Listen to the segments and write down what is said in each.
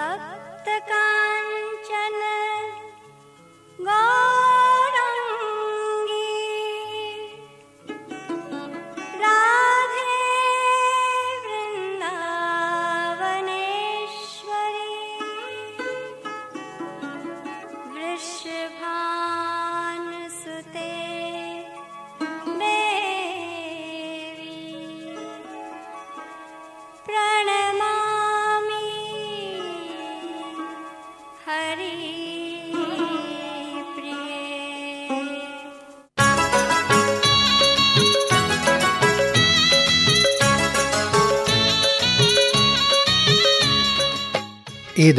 तप्तकाञ्चन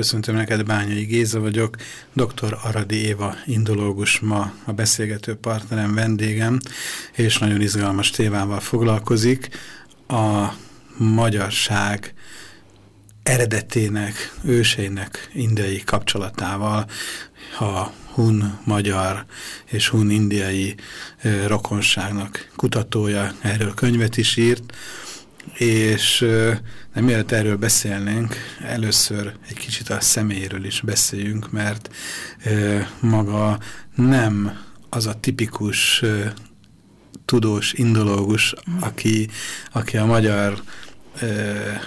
Köszöntöm neked, Bányai Géza vagyok, dr. Aradi Éva indológus ma a beszélgető partnerem, vendégem, és nagyon izgalmas témával foglalkozik, a magyarság eredetének, őseinek indiai kapcsolatával, a hun-magyar és hun-indiai rokonságnak kutatója erről könyvet is írt, és nem mielőtt erről beszélnénk, először egy kicsit a személyről is beszéljünk, mert maga nem az a tipikus tudós, indológus, aki, aki a magyar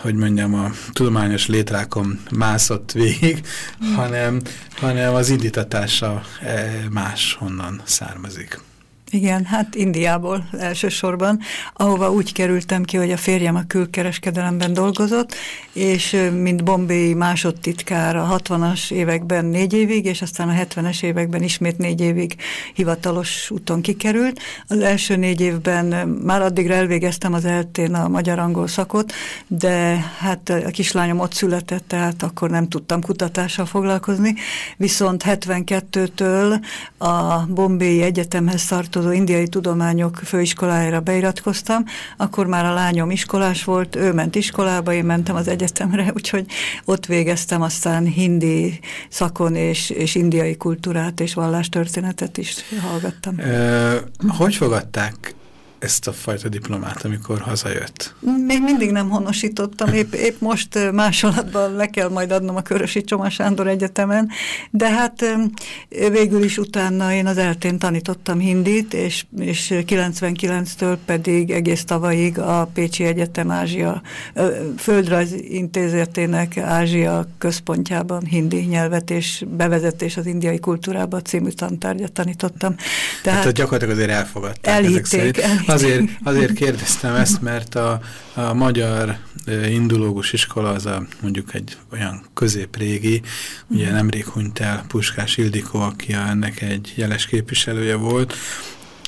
hogy mondjam, a tudományos létrákon mászott végig, hanem, hanem az indítatása más honnan származik. Igen, hát Indiából elsősorban, ahova úgy kerültem ki, hogy a férjem a külkereskedelemben dolgozott, és mint bombéi másodtitkár a 60-as években négy évig, és aztán a 70-es években ismét négy évig hivatalos úton kikerült. Az első négy évben már addigra elvégeztem az eltén a magyar-angol szakot, de hát a kislányom ott született, tehát akkor nem tudtam kutatással foglalkozni, viszont 72-től a Bombéi Egyetemhez tartozó tartozó indiai tudományok főiskolájára beiratkoztam, akkor már a lányom iskolás volt, ő ment iskolába, én mentem az egyetemre, úgyhogy ott végeztem aztán hindi szakon és, és indiai kultúrát és vallástörténetet is hallgattam. Ö, hogy fogadták ezt a fajta diplomát, amikor hazajött? Még mindig nem honosítottam, épp, épp most másolatban le kell majd adnom a Körösi Csoma Sándor Egyetemen, de hát végül is utána én az eltén tanítottam hindit, és, és 99-től pedig egész tavalyig a Pécsi Egyetem Ázsia Földrajz Intézetének Ázsia központjában hindi nyelvet és bevezetés az indiai kultúrába című tantárgyat tanítottam. Tehát hát gyakorlatilag azért elfogadták elhitték, ezek szerint. Azért, azért kérdeztem ezt, mert a, a magyar indulógus iskola az a, mondjuk egy olyan középrégi, ugye mhm. nemrég hunyt el Puskás Ildikó, aki ennek egy jeles képviselője volt.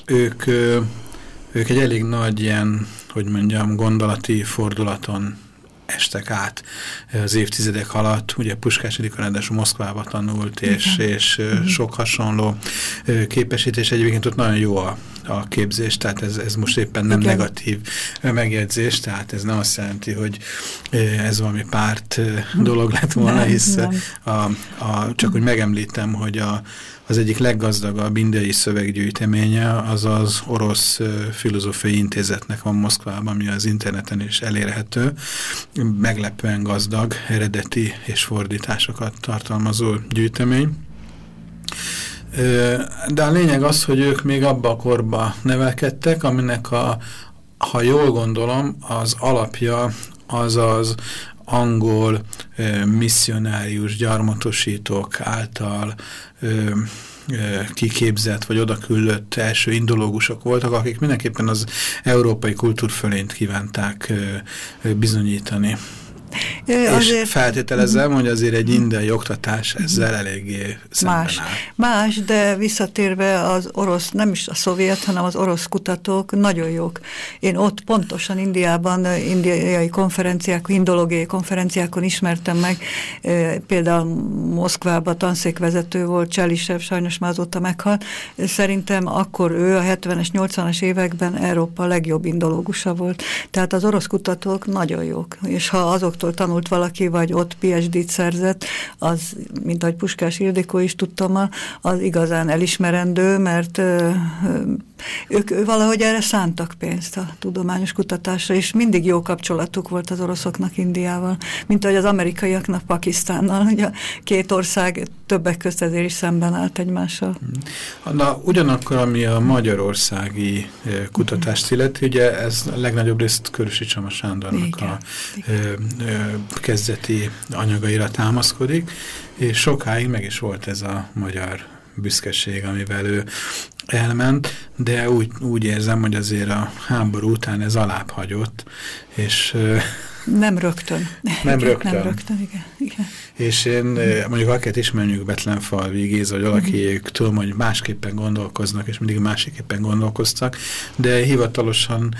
Ők, ők egy elég nagy ilyen, hogy mondjam, gondolati fordulaton estek át az évtizedek alatt. Ugye Puskás Edika ráadásul Moszkvába tanult, és, és uh sok hasonló képesítés. Egyébként ott nagyon jó a, a képzés, tehát ez, ez most éppen nem Igen. negatív megjegyzés, tehát ez nem azt jelenti, hogy ez valami párt dolog lett volna, hisz A, a, csak hogy megemlítem, hogy a, az egyik leggazdagabb indiai szöveggyűjteménye az az orosz filozófiai intézetnek van Moszkvában, ami az interneten is elérhető. Meglepően gazdag, eredeti és fordításokat tartalmazó gyűjtemény. De a lényeg az, hogy ők még abba a korba nevelkedtek, aminek a, ha jól gondolom, az alapja az az angol misszionárius gyarmatosítók által kiképzett vagy odaküldött első indológusok voltak, akik mindenképpen az európai kultúrfölényt kívánták bizonyítani. És azért... feltételezem, hogy azért egy indiai oktatás ezzel eléggé más. áll. Más, de visszatérve az orosz, nem is a szovjet, hanem az orosz kutatók nagyon jók. Én ott pontosan Indiában, indiai konferenciákon, indológiai konferenciákon ismertem meg, például Moszkvában tanszékvezető volt, Cselisev, sajnos már azóta meghalt. Szerintem akkor ő a 70-es, 80-as években Európa legjobb indológusa volt. Tehát az orosz kutatók nagyon jók, és ha azoktól tanult valaki, vagy ott PhD-t szerzett, az, mint ahogy Puskás Ildikó is tudtam, az igazán elismerendő, mert ők valahogy erre szántak pénzt a tudományos kutatásra, és mindig jó kapcsolatuk volt az oroszoknak Indiával, mint ahogy az amerikaiaknak Pakisztánnal. Ugye két ország többek közt ezért is szemben állt egymással. Na, ugyanakkor, ami a magyarországi kutatást illeti, ugye ez a legnagyobb részt Körösi Csama Sándornak Igen. a ö, kezdeti anyagaira támaszkodik, és sokáig meg is volt ez a magyar büszkeség, amivel ő elment, de úgy, úgy érzem, hogy azért a háború után ez alább hagyott, és nem rögtön. Nem rögtön. Nem rögtön, igen. igen. És én mondjuk akiket ismerjük Betlenfalvi Géza, hogy valaki mm. tudom, hogy másképpen gondolkoznak, és mindig másképpen gondolkoztak, de hivatalosan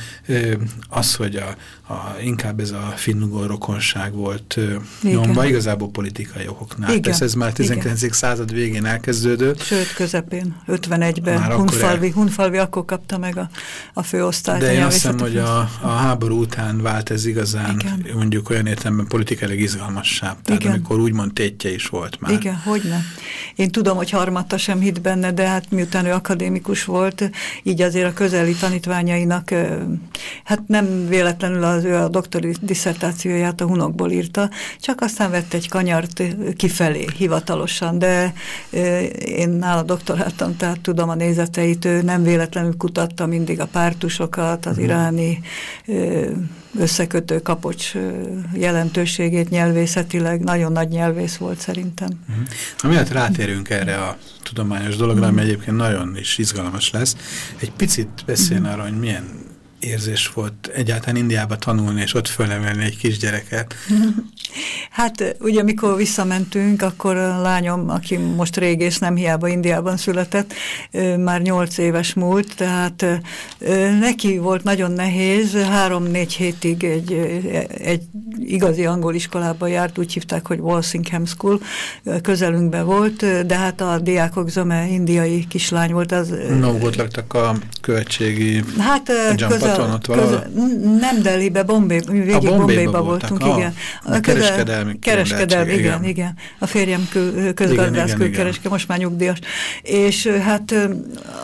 az, hogy a, a, inkább ez a finnugor rokonság volt nyomva, igazából politikai okoknál. Igen. Persze ez már 19. Igen. század végén elkezdődött. Sőt, közepén, 51-ben Hunfalvi, Hunfalvi akkor kapta meg a, a főosztályt. De én azt hiszem, hogy a, a háború után vált ez igazán Igen mondjuk olyan értelemben politikailag izgalmasabb. Tehát Igen. amikor úgymond tétje is volt már. Igen, hogyne. Én tudom, hogy harmatta sem hit benne, de hát miután ő akadémikus volt, így azért a közeli tanítványainak, hát nem véletlenül az ő a doktori diszertációját a hunokból írta, csak aztán vett egy kanyart kifelé hivatalosan, de én nála doktoráltam, tehát tudom a nézeteit, ő nem véletlenül kutatta mindig a pártusokat, az uh mhm. -huh. iráni összekötő kapocs jelentőségét nyelvészetileg, nagyon nagy nyelvész volt szerintem. Uh mhm. -huh. Amiatt rátérünk erre a tudományos dologra, ami egyébként nagyon is izgalmas lesz. Egy picit beszéljen uh mhm. arra, hogy milyen érzés volt egyáltalán Indiába tanulni, és ott fölemelni egy kisgyereket? Hát ugye amikor visszamentünk, akkor a lányom, aki most régész, nem hiába Indiában született, már nyolc éves múlt, tehát neki volt nagyon nehéz, három-négy hétig egy, egy igazi angol iskolába járt, úgy hívták, hogy Walsingham School, közelünkben volt, de hát a diákok zöme indiai kislány volt. Az, no, volt laktak a költségi hát, közel, ott közel, Nem Delhibe, Bombay, végig Bombayba voltunk, a, igen. A kereskedelmi. Kereskedelmi, igen, igen, igen. A férjem kül, közgazdász külkereske, most már nyugdíjas. És hát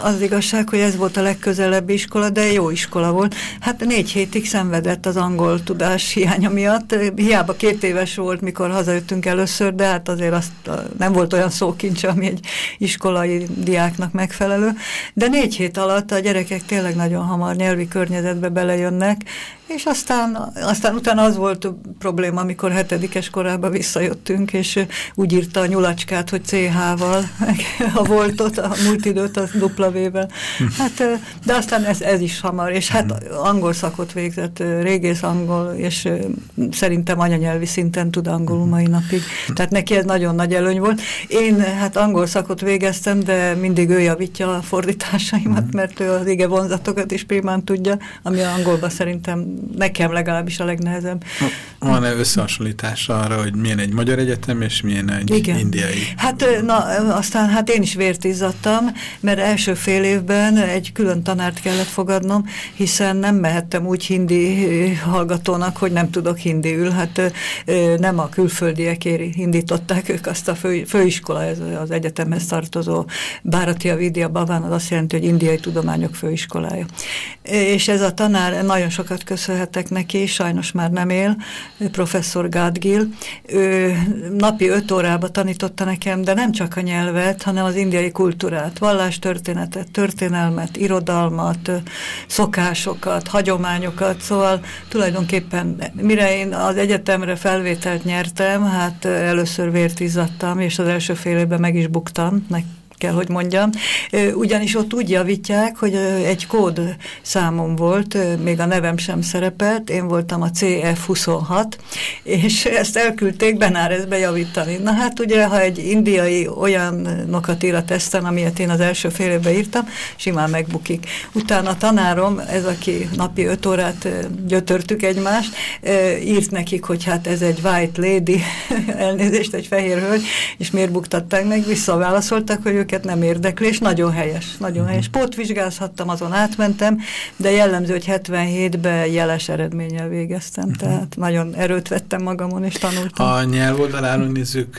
az igazság, hogy ez volt a legközelebbi iskola, de jó iskola volt. Hát négy hétig szenvedett az angol tudás hiánya miatt. Hiába két éves volt, mikor hazajöttünk először, de hát azért azt nem volt olyan szókincs, ami egy iskolai diáknak megfelelő. De négy hét alatt a gyerekek tényleg nagyon hamar nyelvi környezetbe belejönnek, és aztán, aztán utána az volt a probléma, amikor hetedikes korában visszajöttünk, és úgy írta a nyulacskát, hogy CH-val, a voltot, a múlt időt az W-vel. Hát, de aztán ez, ez is hamar, és hát angol szakot végzett, régész angol, és szerintem anyanyelvi szinten tud angolul mai napig. Tehát neki ez nagyon nagy előny volt. Én hát angol szakot végeztem, de mindig ő javítja a fordításaimat, mert ő az ige vonzatokat is primán tudja, ami angolban szerintem nekem legalábbis a legnehezebb. Van-e összehasonlítás arra, hogy milyen egy magyar egyetem, és milyen egy Igen. indiai? Hát na, aztán hát én is vért izzadtam, mert első fél évben egy külön tanárt kellett fogadnom, hiszen nem mehettem úgy hindi hallgatónak, hogy nem tudok hindiül. Hát nem a külföldiek indították ők azt a fő, főiskola, ez az egyetemhez tartozó Báratia Vidya Baván, az azt jelenti, hogy indiai tudományok főiskolája. És ez a tanár nagyon sokat köszön köszönhetek neki, sajnos már nem él, professzor Gadgil. Ő napi öt órába tanította nekem, de nem csak a nyelvet, hanem az indiai kultúrát, vallástörténetet, történelmet, irodalmat, szokásokat, hagyományokat, szóval tulajdonképpen mire én az egyetemre felvételt nyertem, hát először vért izzadtam, és az első fél évben meg is buktam, kell, hogy mondjam. Ugyanis ott úgy javítják, hogy egy kód számom volt, még a nevem sem szerepelt, én voltam a CF26, és ezt elküldték Benárezbe javítani. Na hát ugye, ha egy indiai olyanokat ír a teszten, amilyet én az első fél évben írtam, simán megbukik. Utána a tanárom, ez aki napi öt órát gyötörtük egymást, írt nekik, hogy hát ez egy white lady, elnézést, egy fehér hölgy, és miért buktatták meg, visszaválaszoltak, hogy őket nem érdekli, és nagyon helyes, nagyon helyes. Mhm. Pótvizsgázhattam, azon átmentem, de jellemző, hogy 77-ben jeles eredménnyel végeztem, mhm. tehát nagyon erőt vettem magamon, és tanultam. A nyelvoldalán nézzük,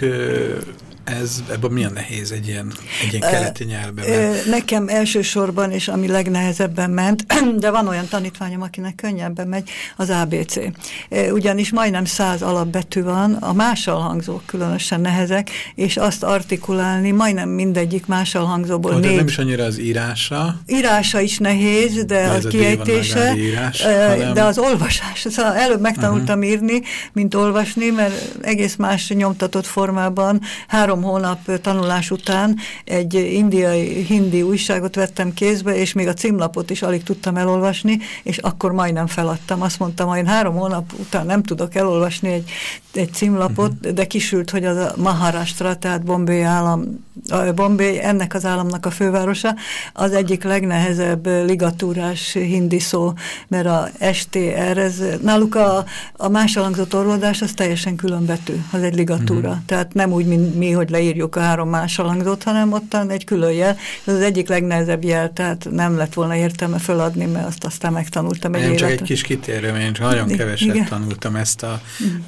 ez, ebben milyen nehéz egy ilyen, egy ilyen keleti nyelvben? Mert... Nekem elsősorban, és ami legnehezebben ment, de van olyan tanítványom, akinek könnyebben megy, az ABC. Ugyanis majdnem száz alapbetű van, a másalhangzók különösen nehezek, és azt artikulálni majdnem mindegyik másalhangzóból négy. nem is annyira az írása? Írása is nehéz, de, de a kiejtése, írás, hanem... de az olvasás. Szóval előbb megtanultam uh -huh. írni, mint olvasni, mert egész más nyomtatott formában három három hónap tanulás után egy indiai, hindi újságot vettem kézbe, és még a címlapot is alig tudtam elolvasni, és akkor majdnem feladtam. Azt mondtam, hogy én három hónap után nem tudok elolvasni egy, egy címlapot, uh mhm. -huh. de kisült, hogy az a Maharashtra, tehát Bombay állam, Bombay ennek az államnak a fővárosa, az egyik legnehezebb ligatúrás hindi szó, mert a STR, ez, náluk a, a másalangzott orvodás az teljesen különbetű, az egy ligatúra. Uh mhm. -huh. Tehát nem úgy, mint mi, hogy leírjuk a három másalangzót, hanem ottan egy külön jel. Ez az egyik legnehezebb jel, tehát nem lett volna értelme föladni, mert azt aztán megtanultam egy Én csak egy kis kitérő, én csak nagyon keveset Igen. tanultam ezt a,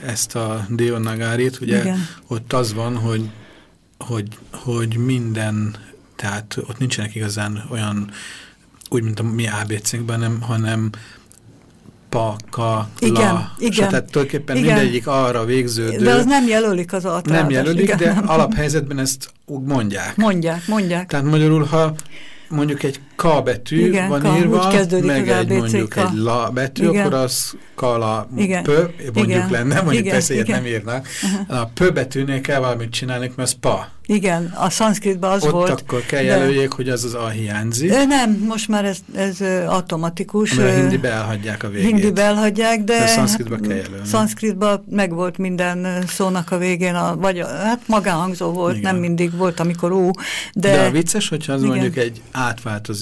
ezt a Dionagárit. Ugye Igen. ott az van, hogy, hogy, hogy minden, tehát ott nincsenek igazán olyan úgy, mint a mi ABC-nkben, hanem pa, ka, igen, la, igen, tehát tulajdonképpen igen. mindegyik arra végződő. De az nem jelölik az altaládat. Nem jelölik, igen, de nem. alaphelyzetben ezt úgy mondják. Mondják, mondják. Tehát magyarul, ha mondjuk egy K betű Igen, van K, írva, meg egy mondjuk K. egy La betű, Igen. akkor az Kala Igen. P, mondjuk Igen. lenne, mondjuk Igen. persze Igen. nem írnak. Uh -huh. A P betűnél kell valamit csinálni, mert az Pa. Igen, a szanszkritban az Ott volt. Ott akkor kell jelöljék, hogy az az A hiányzik. De nem, most már ez, ez automatikus. Mert a hindibe elhagyják a végét. Hindibe elhagyják, de... De szanszkritban kell jelölni. Szanszkritban meg volt minden szónak a végén, a, vagy hát magánhangzó volt, Igen. nem mindig volt, amikor ú, de... De a vicces, hogyha az Igen. mondjuk egy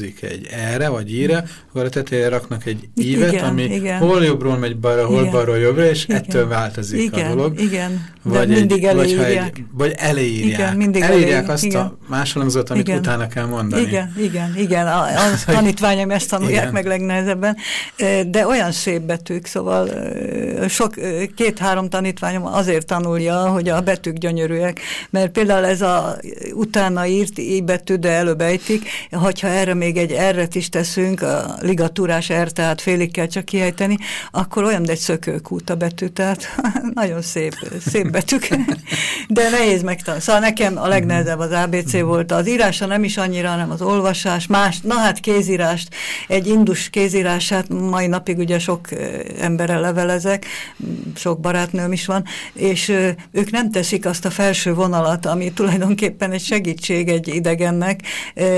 átváltozik egy erre, vagy íre, akkor a tetejére raknak egy ívet, Igen, ami Igen. hol jobbról megy balra, hol igen. balra jobbra, és igen. ettől változik igen, a dolog. Igen, vagy de mindig egy, vagy, egy, vagy elírják. Igen, mindig elírják azt igen. a másolangzót, amit igen. utána kell mondani. Igen, igen, igen. A, a tanítványom ezt tanulják igen. meg legnehezebben. De olyan szép betűk, szóval sok, két-három tanítványom azért tanulja, hogy a betűk gyönyörűek, mert például ez a utána írt i betű, de előbb ejtik, hogyha erre még egy erret is teszünk, a ligatúrás er, tehát félig kell csak kiejteni, akkor olyan, de egy szökőkút a betű, tehát nagyon szép, szép betűk, de nehéz megtanulni. Szóval nekem a legnehezebb az ABC volt. Az írása nem is annyira, hanem az olvasás, más, na hát kézírást, egy indus kézírását mai napig ugye sok emberrel levelezek, sok barátnőm is van, és ők nem teszik azt a felső vonalat, ami tulajdonképpen egy segítség egy idegennek.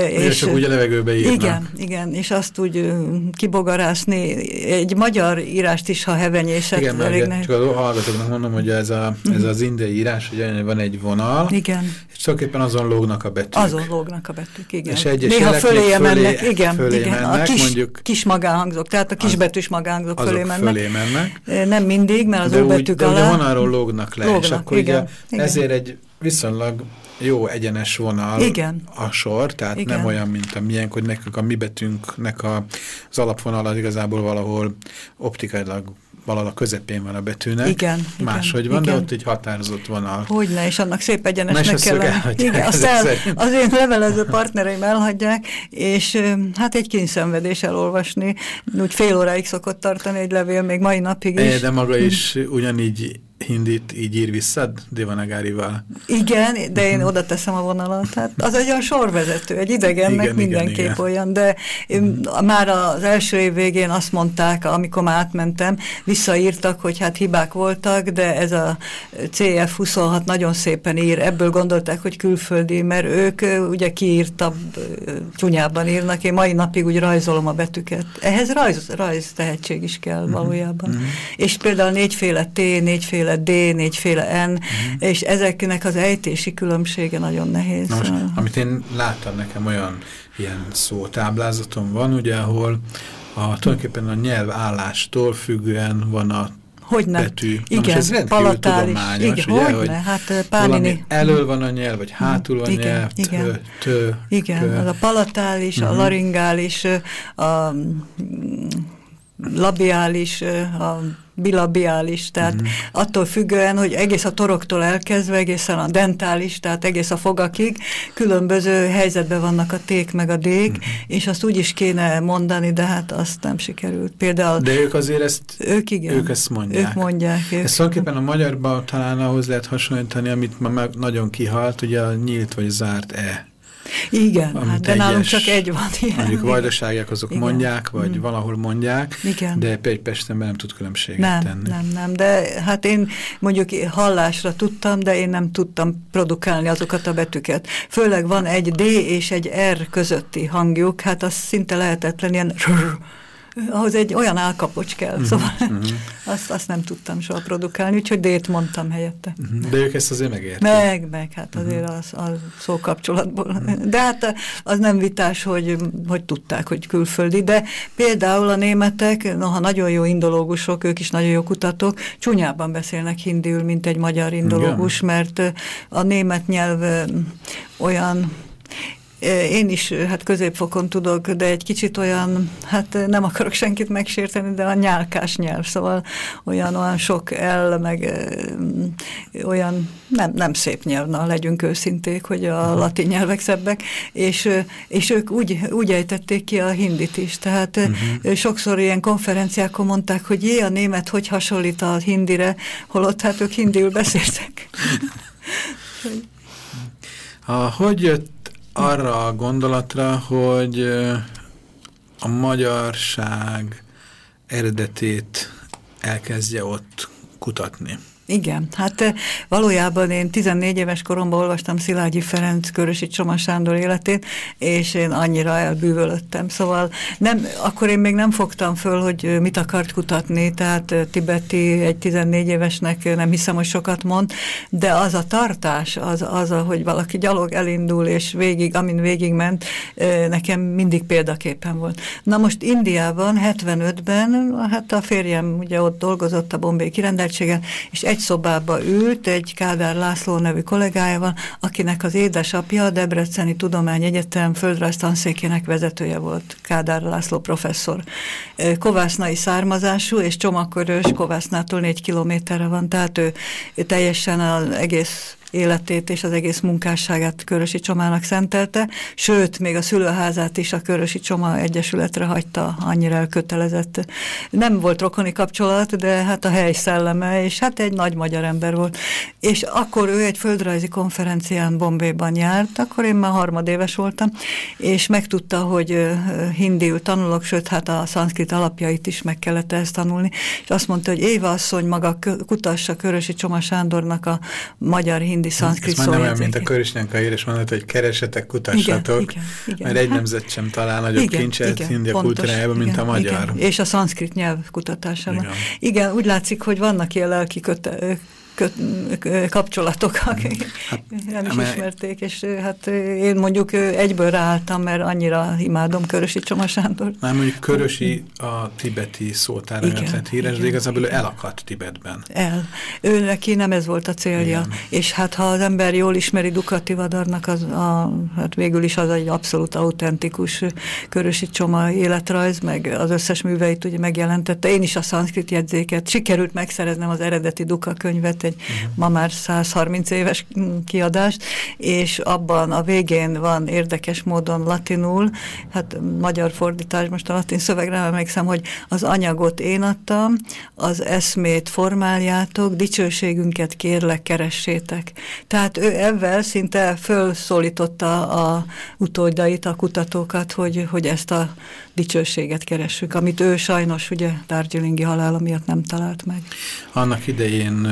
És csak úgy a levegőbe írnak. Igen, igen, és azt úgy kibogarászni, egy magyar írást is, ha hevenyészet. Igen, mert csak a hallgatóknak mondom, hogy ez, a, ez az indiai írás, hogy van egy vonal, igen. és tulajdonképpen azon lógnak a betűk. Azon lógnak a betűk, igen. És egyes Néha fölé mennek, igen, fölé igen. mennek, a kis, mondjuk, kis magánhangzók, tehát a kisbetűs magánhangzók fölé mennek. fölé mennek. Nem mindig, mert az de óbetűk alá. De vonalról lógnak le, lógnak, és akkor igen, ugye igen. ezért egy viszonylag jó egyenes vonal Igen. a sor, tehát Igen. nem olyan, mint a miénk, hogy nekünk a mi betűnknek a, az alapvonal az igazából valahol optikailag valahol a közepén van a betűnek. Igen. Máshogy van, igen. de ott egy határozott vonal. Hogyne, és annak szép egyenesnek kell lenni. Igen, azt el, az én levelező partnereim elhagyják, és hát egy kényszenvedés elolvasni. Úgy fél óráig szokott tartani egy levél, még mai napig is. É, de maga is ugyanígy hindit így ír vissza Devanagárival? Igen, de én oda teszem a vonalat. Hát az egy olyan sorvezető, egy idegennek igen, mindenképp igen, igen. olyan, de én, már az első év végén azt mondták, amikor már átmentem, visszaírtak, hogy hát hibák voltak, de ez a CF26 nagyon szépen ír, ebből gondolták, hogy külföldi, mert ők ugye kiírtabb, csúnyában írnak, én mai napig úgy rajzolom a betűket. Ehhez rajz, rajz tehetség is kell mhm. valójában. Mm -hmm. És például négyféle T, négyféle D, négyféle N, mm és ezeknek az ejtési különbsége nagyon nehéz. Na most, amit én láttam, nekem olyan ilyen szótáblázatom van, ugye, ahol a, tulajdonképpen a nyelv állástól függően van a hogy ne? betű. Igen, ez palatális. Igen, ugye, hogy, hogy hát Pánini... elől van a nyelv, vagy hátul van igen, a nyelv, igen, tö, tö, Igen, az a palatális, uh -huh. a mhm. laringális, a labiális, a bilabiális, tehát uh. -huh. attól függően, hogy egész a toroktól elkezdve, egészen a dentális, tehát egész a fogakig, különböző helyzetben vannak a ték meg a dék, uh. -huh. és azt úgy is kéne mondani, de hát azt nem sikerült. Például... De ők azért ezt, ők, igen, ők ezt mondják. Ők mondják. Ők. Ezt tulajdonképpen a magyarban talán ahhoz lehet hasonlítani, amit ma meg nagyon kihalt, ugye a nyílt vagy zárt E igen, hát de nálunk csak egy van. Igen. Mondjuk vajdaságiak azok igen. mondják, vagy mm. valahol mondják, igen. de egy Pestenben nem tud különbséget nem, tenni. Nem, nem, de hát én mondjuk hallásra tudtam, de én nem tudtam produkálni azokat a betűket. Főleg van egy D és egy R közötti hangjuk, hát az szinte lehetetlen, ilyen ahhoz egy olyan állkapocs kell, -huh, szóval uh -huh. azt, azt nem tudtam soha produkálni, úgyhogy D-t mondtam helyette. Uh -huh. De ők ezt azért megértik. Meg, meg, hát azért uh -huh. az, az szókapcsolatból. Uh -huh. De hát az nem vitás, hogy, hogy tudták, hogy külföldi, de például a németek, noha nagyon jó indológusok, ők is nagyon jó kutatók, csúnyában beszélnek hindiül, mint egy magyar indológus, Igen. mert a német nyelv olyan én is hát középfokon tudok, de egy kicsit olyan, hát nem akarok senkit megsérteni, de a nyálkás nyelv, szóval olyan, olyan sok el, meg olyan nem, nem szép nyelv, na, legyünk őszinték, hogy a latin nyelvek szebbek, és, és ők úgy, úgy ejtették ki a hindit is, tehát uh mhm. -huh. sokszor ilyen konferenciákon mondták, hogy jé, a német hogy hasonlít a hindire, holott hát ők hindiül beszéltek. hogy jött arra a gondolatra, hogy a magyarság eredetét elkezdje ott kutatni. Igen, hát valójában én 14 éves koromban olvastam Szilágyi Ferenc Körösi Csoma Sándor életét, és én annyira elbűvölöttem. Szóval nem, akkor én még nem fogtam föl, hogy mit akart kutatni, tehát Tibeti egy 14 évesnek nem hiszem, hogy sokat mond, de az a tartás, az, az hogy valaki gyalog elindul, és végig, amin végig ment, nekem mindig példaképpen volt. Na most Indiában, 75-ben, hát a férjem ugye ott dolgozott a bombay kirendeltségen, és egy egy szobába ült egy Kádár László nevű kollégájával, akinek az édesapja a Debreceni Tudományegyetem földrajz tanszékének vezetője volt, Kádár László professzor. Kovásznai származású, és csomagkörös Kovásznától négy kilométerre van, tehát ő teljesen az egész életét és az egész munkásságát Körösi Csomának szentelte, sőt, még a szülőházát is a Körösi Csoma Egyesületre hagyta, annyira elkötelezett. Nem volt rokoni kapcsolat, de hát a hely szelleme, és hát egy nagy magyar ember volt. És akkor ő egy földrajzi konferencián Bombéban járt, akkor én már harmadéves voltam, és megtudta, hogy hindiül tanulok, sőt, hát a szanszkrit alapjait is meg kellett ezt tanulni, és azt mondta, hogy Éva asszony maga kutassa Körösi Csoma Sándornak a magyar hindi hindi szanszkrit szóval. Ez már nem olyan, mint a Körisnyenka ír, és mondod, hogy keresetek, kutassatok, igen, igen, igen. mert egy nemzet sem talál nagyobb igen, kincset igen, India pontos, kultúrájában, mint igen, a magyar. Igen. És a szanszkrit nyelv kutatásában. Igen. igen, úgy látszik, hogy vannak ilyen lelki köte kapcsolatok, akik hát, nem is ismerték, és hát én mondjuk egyből ráálltam, mert annyira imádom Körösi Csoma Sándor. Nem, mondjuk Körösi a tibeti szótára lett híres, igen, de igazából ő elakadt Tibetben. El. Ő neki nem ez volt a célja, igen. és hát ha az ember jól ismeri Dukati Vadarnak, az a, hát végül is az egy abszolút autentikus Körösi Csoma életrajz, meg az összes műveit ugye megjelentette. Én is a szanszkrit jegyzéket sikerült megszereznem az eredeti Duka könyvet, egy ma már 130 éves kiadást, és abban a végén van érdekes módon latinul, hát magyar fordítás, most a latin szövegre emlékszem, hogy az anyagot én adtam, az eszmét formáljátok, dicsőségünket kérlek, keressétek. Tehát ő ebben szinte fölszólította a utódait, a kutatókat, hogy, hogy ezt a dicsőséget keressük, amit ő sajnos ugye Darjeelingi halála miatt nem talált meg. Annak idején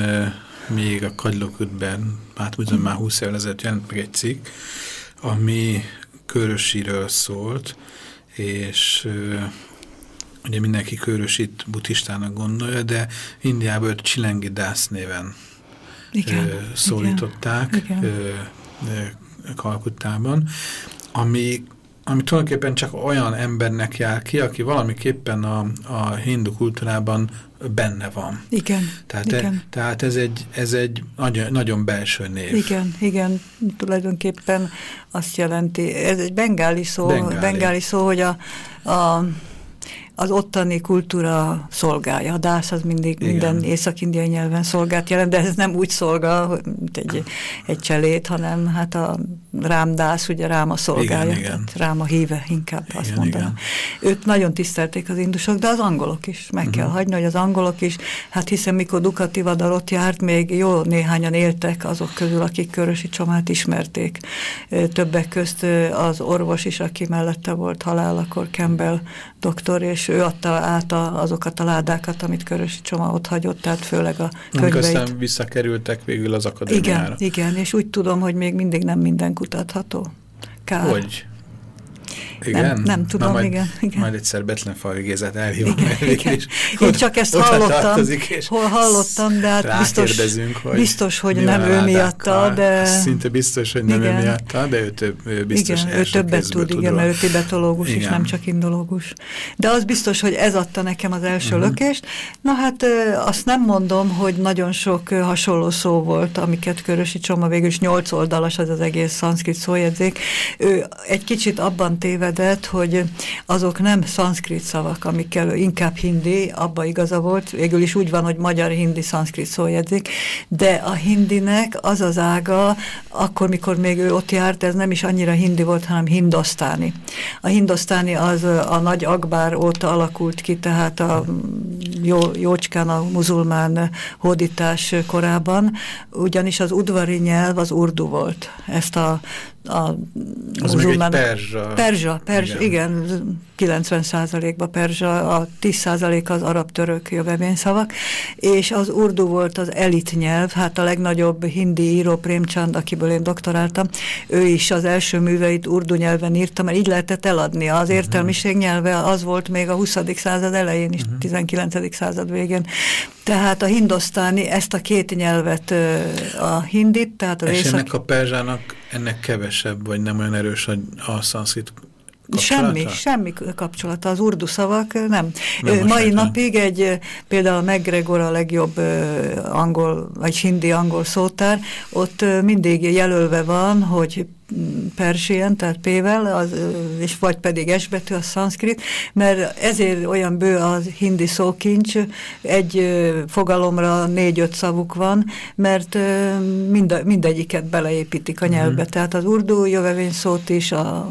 még a Kagylókütben, hát úgy már 20 évvel ezelőtt jelent meg egy cikk, ami Körösiről szólt, és ugye mindenki Körösit buddhistának gondolja, de Indiában őt Csilengi Dász néven igen, szólították igen, igen. Kalkuttában, ami ami tulajdonképpen csak olyan embernek jár ki, aki valamiképpen a, a hindu kultúrában benne van. Igen. Tehát, igen. E, tehát ez egy, ez egy nagyon, nagyon belső név. Igen, igen, tulajdonképpen azt jelenti, ez egy bengáli szó, bengáli, bengáli szó hogy a, a az ottani kultúra szolgálja. A dász az mindig igen. minden észak-indiai nyelven szolgált jelent, de ez nem úgy szolgál, mint egy, egy cselét, hanem hát a rámdász, ugye ráma szolgálja, igen, igen. ráma híve inkább igen, azt mondanám. Igen. Őt nagyon tisztelték az indusok, de az angolok is. Meg uh -huh. kell mhm. hagyni, hogy az angolok is, hát hiszen mikor Dukati Vadar ott járt, még jó néhányan éltek azok közül, akik Körösi Csomát ismerték. Többek közt az orvos is, aki mellette volt halálakor, Campbell doktor, és ő adta át a, azokat a ládákat, amit Körösi Csoma ott hagyott, tehát főleg a könyveit. Aztán visszakerültek végül az akadémiára. Igen, igen, és úgy tudom, hogy még mindig nem minden kutatható. Kár. Hogy? Igen? Nem, nem tudom, Na, majd, igen, igen. Majd egyszer Betlenfalvi Gézát elhívom igen, igen. is. Én csak ezt hallottam, hol hallottam, de hát biztos, hogy biztos, hogy nem ő miatta, de... Szinte biztos, hogy nem igen. ő miatta, de ő, több, ő biztos Igen, ő többet tud, igen, mert ő tibetológus igen. is, nem csak indológus. De az biztos, hogy ez adta nekem az első uh mhm. -huh. lökést. Na hát azt nem mondom, hogy nagyon sok hasonló szó volt, amiket Körösi Csoma végül is nyolc oldalas az az egész szanszkrit szójegyzék. Ő egy kicsit abban téved, tévedett, hogy azok nem szanszkrit szavak, amikkel inkább hindi, abba igaza volt, végül is úgy van, hogy magyar-hindi szanszkrit szójegyzik, de a hindinek az az ága, akkor, mikor még ő ott járt, ez nem is annyira hindi volt, hanem hindosztáni. A hindosztáni az a nagy akbár óta alakult ki, tehát a jó, jócskán a muzulmán hódítás korában, ugyanis az udvari nyelv az urdu volt. Ezt a a az muzulmán... perzsa. Perzsa, perzsa igen. igen, 90 százalékban perzsa, a 10 százalék az arab-török jövevényszavak, és az urdu volt az elit nyelv, hát a legnagyobb hindi író Prémcsand, akiből én doktoráltam, ő is az első műveit urdu nyelven írta, mert így lehetett eladni. Az mhm. értelmiség nyelve az volt még a 20. század elején is, uh -huh. 19. század végén. Tehát a hindosztáni ezt a két nyelvet, a hindit, tehát az És észak... ennek a perzsának ennek kevesebb, vagy nem olyan erős a, a szanszit Kapcsolata? Semmi, semmi kapcsolata. Az urdu szavak nem. nem Mai napig egy, például McGregor a legjobb angol, vagy hindi angol szótár, ott mindig jelölve van, hogy persien, tehát P-vel, az, és vagy pedig S betű, a szanszkrit, mert ezért olyan bő a hindi szókincs, egy fogalomra négy-öt szavuk van, mert mind, mindegyiket beleépítik a nyelvbe. Mm. Tehát az urdu jövevény szót is, a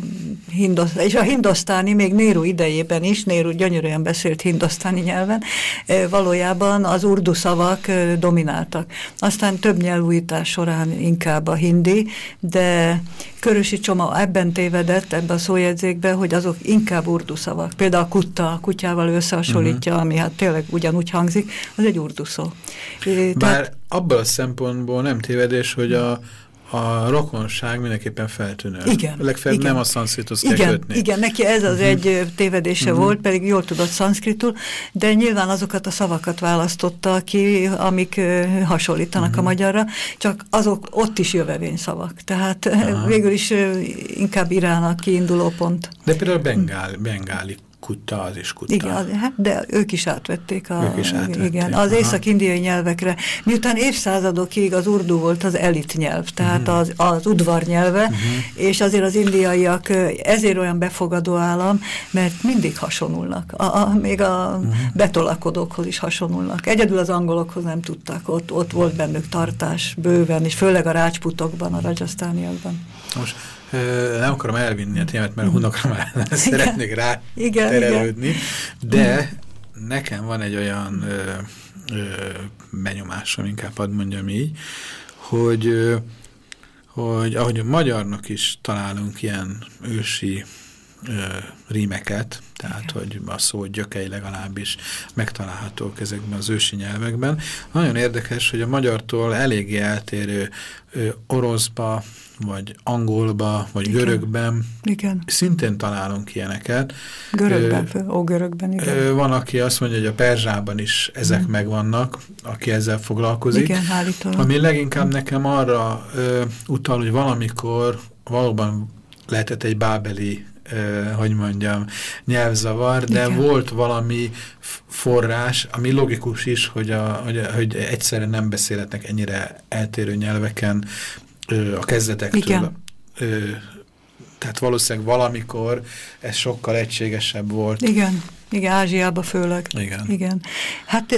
hindos, és a hindosztáni még Néru idejében is, Néru gyönyörűen beszélt hindosztáni nyelven, valójában az urdu szavak domináltak. Aztán több nyelvújítás során inkább a hindi, de Körösi Csoma ebben tévedett, ebben a szójegyzékben, hogy azok inkább urdu szavak. Például a kutta, a kutyával összehasonlítja, uh -huh. ami hát tényleg ugyanúgy hangzik, az egy urdu szó. Bár Tehát, abban a szempontból nem tévedés, hogy a a rokonság mindenképpen feltűnő. Igen. Legfeljebb igen. nem a szanszkrithoz kell igen, kötni. Igen, neki ez az uh mhm. -huh. egy tévedése uh mhm. -huh. volt, pedig jól tudott szanszkritul, de nyilván azokat a szavakat választotta ki, amik uh, hasonlítanak uh -huh. a mhm. magyarra, csak azok ott is jövevény szavak. Tehát uh -huh. végül is uh, inkább Irán a kiinduló pont. De például Bengál, bengáli kutta, az is kutta. Igen, hát, de ők is átvették. A, ők is átvették. Igen, az észak-indiai nyelvekre. Miután évszázadokig az urdu volt az elit nyelv, tehát uh mhm. -huh. az, az udvar nyelve, uh mhm. -huh. és azért az indiaiak ezért olyan befogadó állam, mert mindig hasonulnak. A, a, még a uh mhm. -huh. betolakodókhoz is hasonulnak. Egyedül az angolokhoz nem tudtak, ott, ott volt bennük tartás bőven, és főleg a rácsputokban, a rajasztániakban. Most nem akarom elvinni a témát, mert a hunokra már szeretnék rá igen, terelődni, igen. de nekem van egy olyan ö, ö, benyomásom, inkább hadd mondjam így, hogy, ö, hogy ahogy a magyarnak is találunk ilyen ősi ö, rímeket, tehát Igen. hogy a szó gyökei legalábbis megtalálhatók ezekben az ősi nyelvekben. Nagyon érdekes, hogy a magyartól eléggé eltérő ö, oroszba, vagy angolba, vagy igen. görögben. Igen. Szintén találunk ilyeneket. Görögben, ö, ó, görögben, igen. Ö, van, aki azt mondja, hogy a perzsában is ezek mm. megvannak, aki ezzel foglalkozik. Igen, állítólag. Ami leginkább nekem arra ö, utal, hogy valamikor valóban lehetett egy bábeli hogy mondjam, nyelvzavar, de Igen. volt valami forrás, ami logikus is, hogy, a, hogy, hogy egyszerre nem beszélhetnek ennyire eltérő nyelveken a kezdetektől. Igen. Tehát valószínűleg valamikor ez sokkal egységesebb volt. Igen. Igen, Ázsiában főleg. Igen. Igen. Hát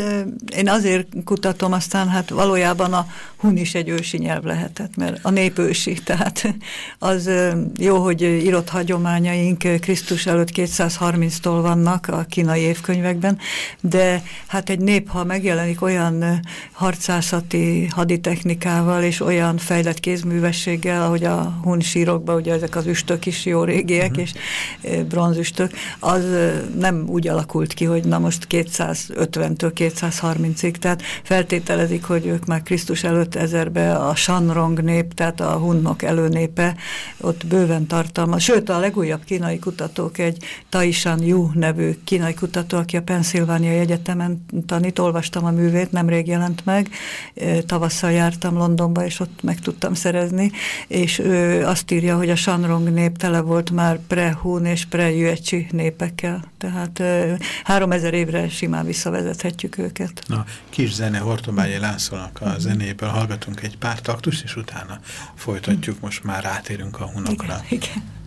én azért kutatom, aztán hát valójában a hun is egy ősi nyelv lehetett, mert a nép ősi, tehát az jó, hogy írott hagyományaink Krisztus előtt 230-tól vannak a kínai évkönyvekben, de hát egy nép, ha megjelenik olyan harcászati haditechnikával és olyan fejlett kézművességgel, ahogy a hun sírokban, ugye ezek az üstök is jó régiek, uh mhm. -huh. és bronzüstök, az nem úgy alakult ki, hogy na most 250-től 230-ig, tehát feltételezik, hogy ők már Krisztus előtt 5000-be a Shanrong nép, tehát a hunnok előnépe, ott bőven tartalmaz. Sőt, a legújabb kínai kutatók egy Taishan Yu nevű kínai kutató, aki a Pennsylvania Egyetemen tanít, olvastam a művét, nemrég jelent meg, tavasszal jártam Londonba, és ott meg tudtam szerezni, és ő azt írja, hogy a Shanrong nép tele volt már pre-hun és pre-yuechi népekkel, tehát három ezer évre simán visszavezethetjük őket. Na, kis zene Hortobágyi Lászlónak a zenéből hallgatunk egy pár taktust, és utána folytatjuk, most már rátérünk a hunokra. Igen, igen.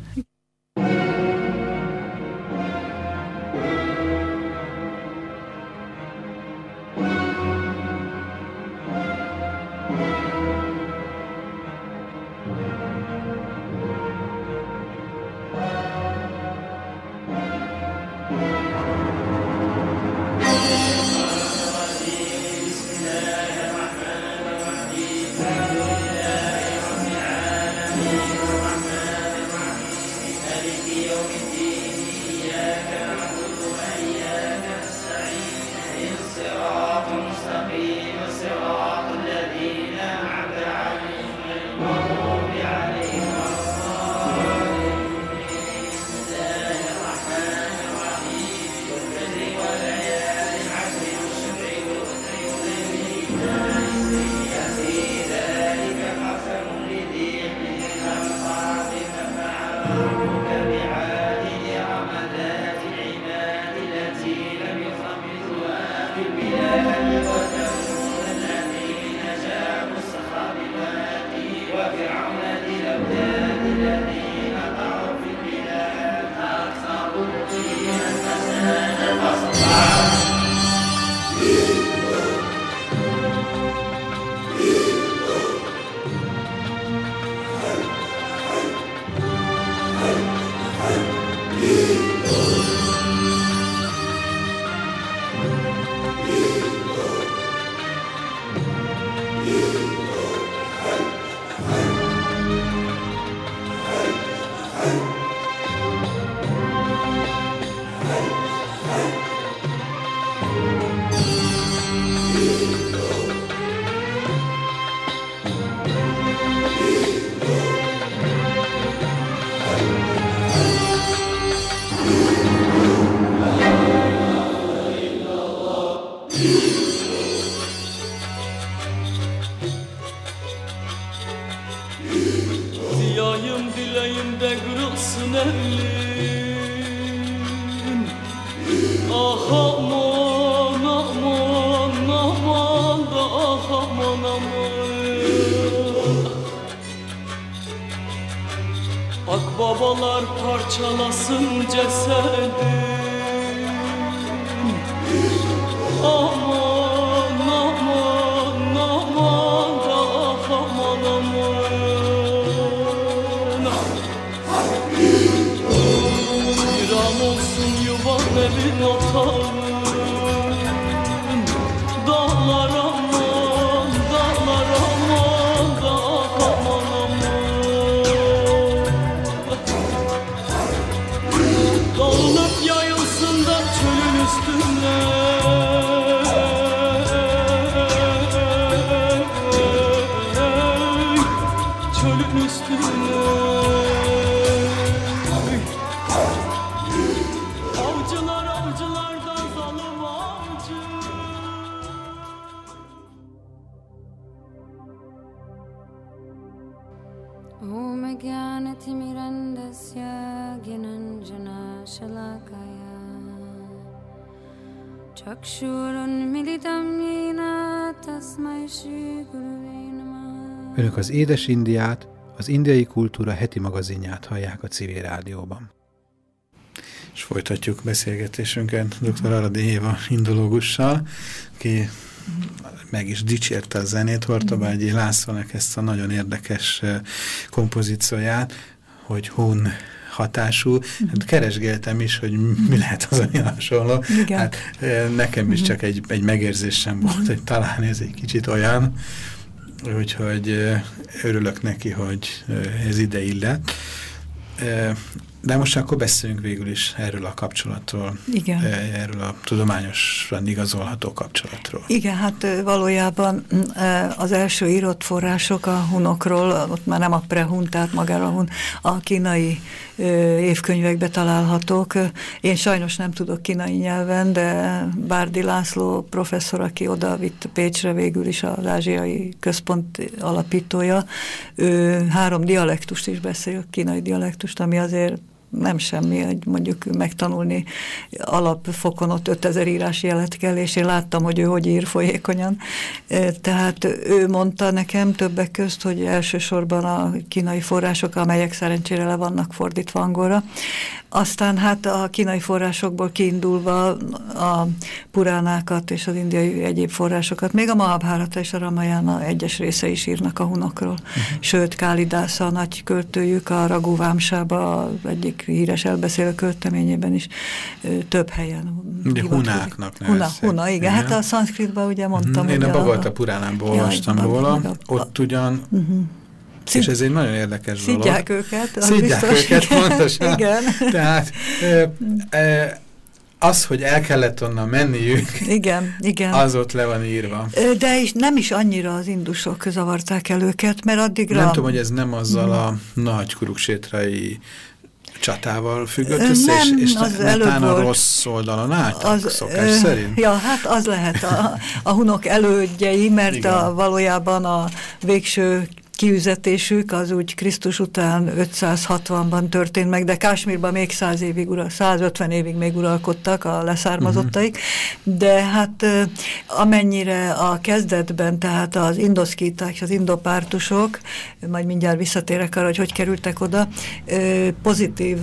Az Édes Indiát, az indiai kultúra heti magazinját hallják a civil rádióban. És folytatjuk beszélgetésünket dr. Aradi Éva indológussal, aki meg is dicsérte a zenét, Hortobágyi Lászlónak ezt a nagyon érdekes kompozícióját, hogy hún hatású. Hát keresgéltem is, hogy mi lehet az, ami hasonló. Igen. Hát nekem is csak egy, egy megérzésem volt, hogy talán ez egy kicsit olyan, úgyhogy örülök neki, hogy ez ide illet. De most akkor beszéljünk végül is erről a kapcsolatról, Igen. erről a tudományosan igazolható kapcsolatról. Igen, hát valójában az első írott források a hunokról, ott már nem a prehun, tehát magára a hun, a kínai évkönyvekbe találhatók. Én sajnos nem tudok kínai nyelven, de Bárdi László professzor, aki oda vitt Pécsre végül is az ázsiai központ alapítója, ő három dialektust is beszél, kínai dialektust, ami azért nem semmi, hogy mondjuk megtanulni alapfokon ott 5000 írás jelet kell, és én láttam, hogy ő hogy ír folyékonyan. Tehát ő mondta nekem többek közt, hogy elsősorban a kínai források, amelyek szerencsére le vannak fordítva angolra. Aztán hát a kínai forrásokból kiindulva a puránákat és az indiai egyéb forrásokat, még a Mahabharata és a Ramayana egyes része is írnak a hunokról. Uh -huh. Sőt, Kálidásza a nagy költőjük a Ragúvámsába, egyik híres elbeszélő költeményében is több helyen. Ugye hunáknak Huna, huna, igen. Igen. Hát a szanszkritban ugye mondtam, Mhm, Én a Bhagavata Puránánból Ja, olvastam róla, a- ott ugyan, Szid- és ez egy nagyon érdekes dolog. Szidják őket. az Szidják biztos. őket, Igen. pontosan. Igen. Tehát e, e, az, hogy el kellett onnan menniük, Igen, igen. az ott le van írva. De is nem is annyira az indusok zavarták el őket, mert addigra... Nem tudom, hogy ez nem azzal a nagy kuruksétrai csatával függött össze, és, nem, és az netán a volt. rossz oldalon álltak az, szokás ö, szerint. Ja, hát az lehet a, a hunok elődjei, mert Igen. a, valójában a végső kiüzetésük az úgy Krisztus után 560-ban történt meg, de Kásmírban még 100 évig, ura, 150 évig még uralkodtak a leszármazottaik, de hát amennyire a kezdetben, tehát az indoszkíták és az indopártusok, majd mindjárt visszatérek arra, hogy hogy kerültek oda, pozitív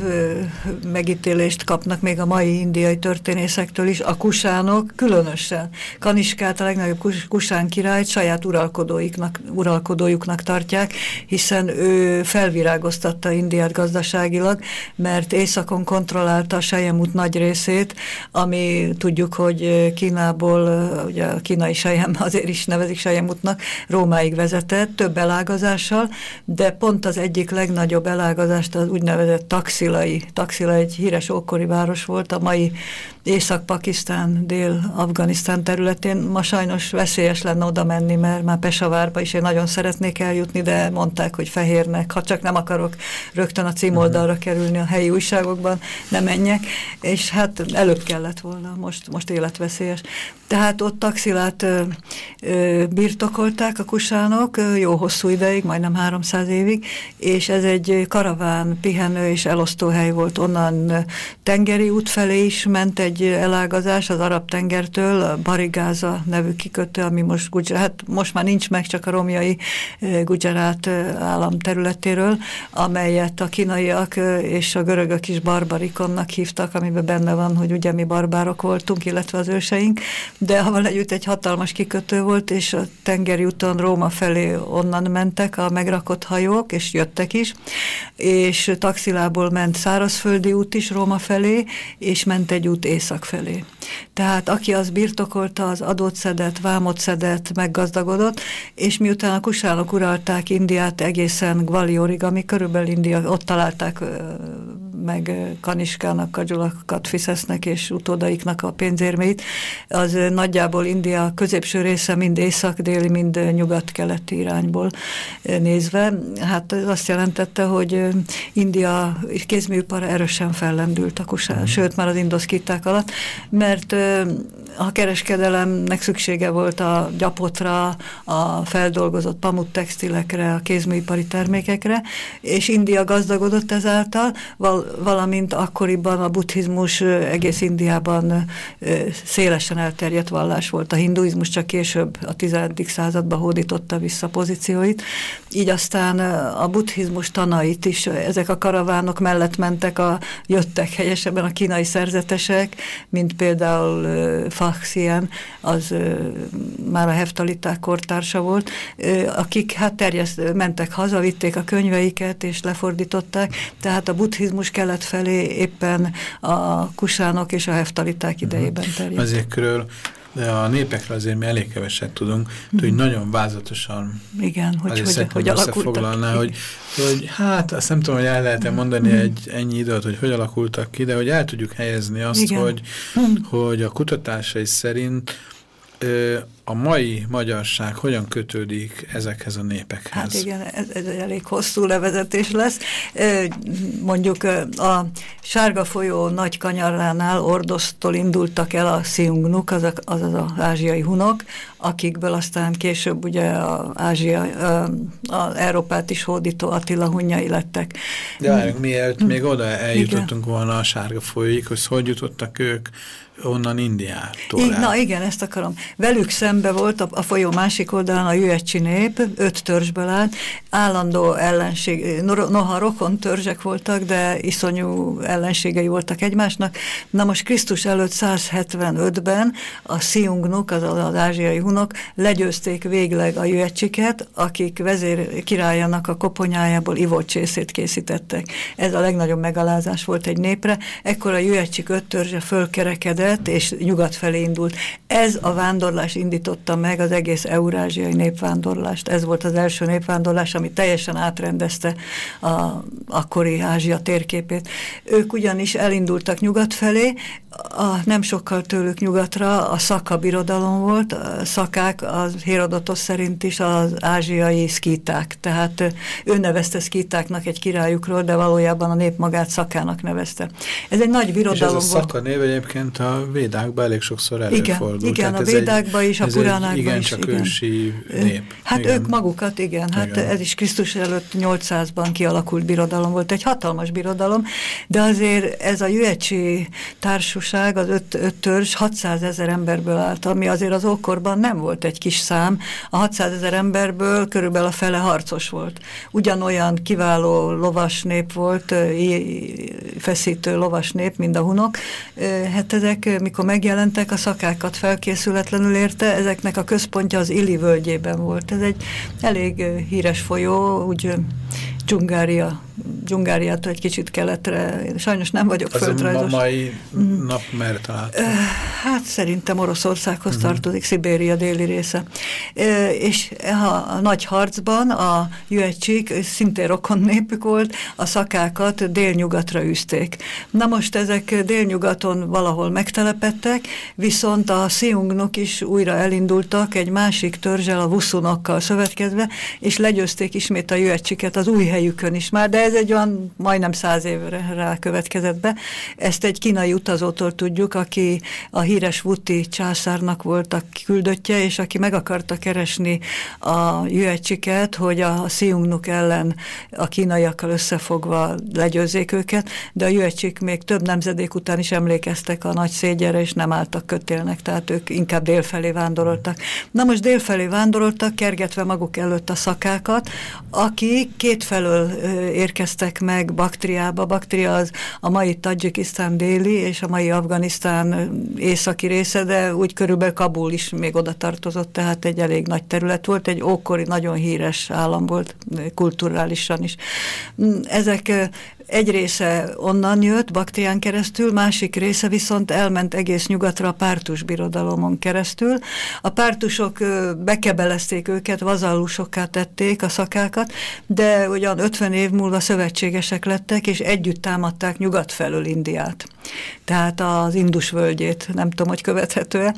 megítélést kapnak még a mai indiai történészektől is, a kusánok különösen. Kaniskát, a legnagyobb kus, kusán királyt saját uralkodóiknak, uralkodójuknak tartják, hiszen ő felvirágoztatta Indiát gazdaságilag, mert északon kontrollálta a Sejemút nagy részét, ami tudjuk, hogy Kínából, ugye a kínai Sejem azért is nevezik Sejemútnak, Rómáig vezetett, több elágazással, de pont az egyik legnagyobb elágazást az úgynevezett Taxilai, Taxila egy híres ókori város volt, a mai Észak-Pakisztán, Dél-Afganisztán területén. Ma sajnos veszélyes lenne oda menni, mert már Pesavárba is én nagyon szeretnék eljutni, de mondták, hogy fehérnek, ha csak nem akarok rögtön a címoldalra kerülni a helyi újságokban, ne menjek, és hát előbb kellett volna, most, most életveszélyes. Tehát ott taxilát ö, ö, birtokolták a kusánok ö, jó hosszú ideig, majdnem 300 évig, és ez egy karaván, pihenő és elosztóhely volt. Onnan tengeri út felé is ment egy egy elágazás az Arab-tengertől, a Barigáza nevű kikötő, ami most, hát most már nincs meg, csak a romjai Gujarat állam területéről, amelyet a kínaiak és a görögök is barbarikonnak hívtak, amiben benne van, hogy ugye mi barbárok voltunk, illetve az őseink, de avval együtt egy hatalmas kikötő volt, és a tengeri úton Róma felé onnan mentek a megrakott hajók, és jöttek is, és taxilából ment szárazföldi út is Róma felé, és ment egy út észak felé. Tehát aki az birtokolta, az adót szedett, vámot szedett, meggazdagodott, és miután a kusánok uralták Indiát egészen Gvaliorig, ami körülbelül India, ott találták meg Kaniskának, Kadzsulakat fiszesznek, és utódaiknak a pénzérmét, az nagyjából India középső része mind észak-déli, mind nyugat-keleti irányból nézve. Hát ez azt jelentette, hogy India kézműipar erősen fellendült a kusán, mm. sőt már az indoszkíták alatt, mert mert a kereskedelemnek szüksége volt a gyapotra, a feldolgozott pamut textilekre, a kézműipari termékekre, és India gazdagodott ezáltal, val valamint akkoriban a buddhizmus egész Indiában szélesen elterjedt vallás volt. A hinduizmus csak később a 10. században hódította vissza pozícióit, így aztán a buddhizmus tanait is, ezek a karavánok mellett mentek, a, jöttek helyesebben a kínai szerzetesek, mint például Faxien, az már a heftaliták kortársa volt, akik hát terjeszt, mentek haza, vitték a könyveiket és lefordították, tehát a buddhizmus kelet felé éppen a kusánok és a heftaliták mhm. idejében terjedt. Körül de a népekről azért mi elég keveset tudunk, mm. hogy nagyon vázatosan Igen, hogy, hogy, hogy összefoglalná, hogy, hogy hát azt nem tudom, hogy el lehet -e mondani mm. egy ennyi időt, hogy hogy alakultak ki, de hogy el tudjuk helyezni azt, Igen. hogy, hogy a kutatásai szerint a mai magyarság hogyan kötődik ezekhez a népekhez? Hát igen, ez, ez egy elég hosszú levezetés lesz. Mondjuk a Sárga folyó nagy kanyaránál Ordosztól indultak el a Sziungnuk, azaz az, az az ázsiai hunok, akikből aztán később ugye az Ázsia, az Európát is hódító Attila hunjai lettek. De várjunk, miért még oda eljutottunk igen. volna a Sárga folyóig, hogy hogy jutottak ők onnan Indiától. I, na igen, ezt akarom. Velük szembe volt a, a folyó másik oldalán a jöjjecsi nép, öt törzsből állt, állandó ellenség, noha rokon törzsek voltak, de iszonyú ellenségei voltak egymásnak. Na most Krisztus előtt 175-ben a Sziungnuk, az, az ázsiai hunok legyőzték végleg a jöjjecsiket, akik vezér királyának a koponyájából ivott csészét készítettek. Ez a legnagyobb megalázás volt egy népre. Ekkor a jöjjecsik öt törzse fölkerekedett, vezetett, és nyugat felé indult. Ez a vándorlás indította meg az egész eurázsiai népvándorlást. Ez volt az első népvándorlás, ami teljesen átrendezte a akkori Ázsia térképét. Ők ugyanis elindultak nyugat felé, a, nem sokkal tőlük nyugatra a szaka birodalom volt, a szakák az Hérodotos szerint is az ázsiai szkíták, tehát ő nevezte szkítáknak egy királyukról, de valójában a nép magát szakának nevezte. Ez egy nagy birodalom És ez a szaka név egyébként a védákban elég sokszor előfordul. Igen, igen a védákban is, a puránákban igen, is. Csak igen, ősi nép. Hát igen. ők magukat, igen, hát igen. ez is Krisztus előtt 800-ban kialakult birodalom volt, egy hatalmas birodalom, de azért ez a Jöecsi társaság, az öt, öt törzs 600 ezer emberből állt, ami azért az ókorban nem volt egy kis szám. A 600 ezer emberből körülbelül a fele harcos volt. Ugyanolyan kiváló lovas nép volt, feszítő lovas nép, mint a hunok. Hát ezek, mikor megjelentek, a szakákat felkészületlenül érte, ezeknek a központja az Illi völgyében volt. Ez egy elég híres folyó, úgy Dzsungária, Dzsungáriától egy kicsit keletre. Sajnos nem vagyok Az földrajzos. Az a mai mm. nap merre találtam? Hát szerintem Oroszországhoz. -huh. tartozik, Szibéria déli része. És a nagy harcban a jöhetsék szintén rokon népük volt, a szakákat délnyugatra üzték. Na most ezek délnyugaton valahol megtelepettek, viszont a sziungnok is újra elindultak egy másik törzsel, a vuszunokkal szövetkezve, és legyőzték ismét a jöhetcsiket az új helyükön is már, de ez egy olyan majdnem száz évre rá következett be. Ezt egy kínai utazótól tudjuk, aki a híres Wuti császárnak volt a küldöttje, és aki meg akarta keresni a jöhetcsiket, hogy a Sziungnuk ellen a kínaiakkal összefogva legyőzzék őket, de a jöhetcsik még több nemzedék után is emlékeztek a nagy szégyenre, és nem álltak kötélnek, tehát ők inkább délfelé vándoroltak. Na most délfelé vándoroltak, kergetve maguk előtt a szakákat, akik kétfelől érkeztek meg Baktriába. Baktria az a mai Tajikisztán déli és a mai Afganisztán északi része, de úgy körülbelül Kabul is még oda tartozott, tehát egy elég nagy terület volt, egy ókori, nagyon híres állam volt, kulturálisan is. Ezek egy része onnan jött, Baktrián keresztül, másik része viszont elment egész nyugatra a pártus birodalomon keresztül. A pártusok bekebelezték őket, vazallusokká tették a szakákat, de ugyan 50 év múlva szövetségesek lettek, és együtt támadták nyugat felől Indiát. Tehát az Indus völgyét, nem tudom, hogy követhető-e.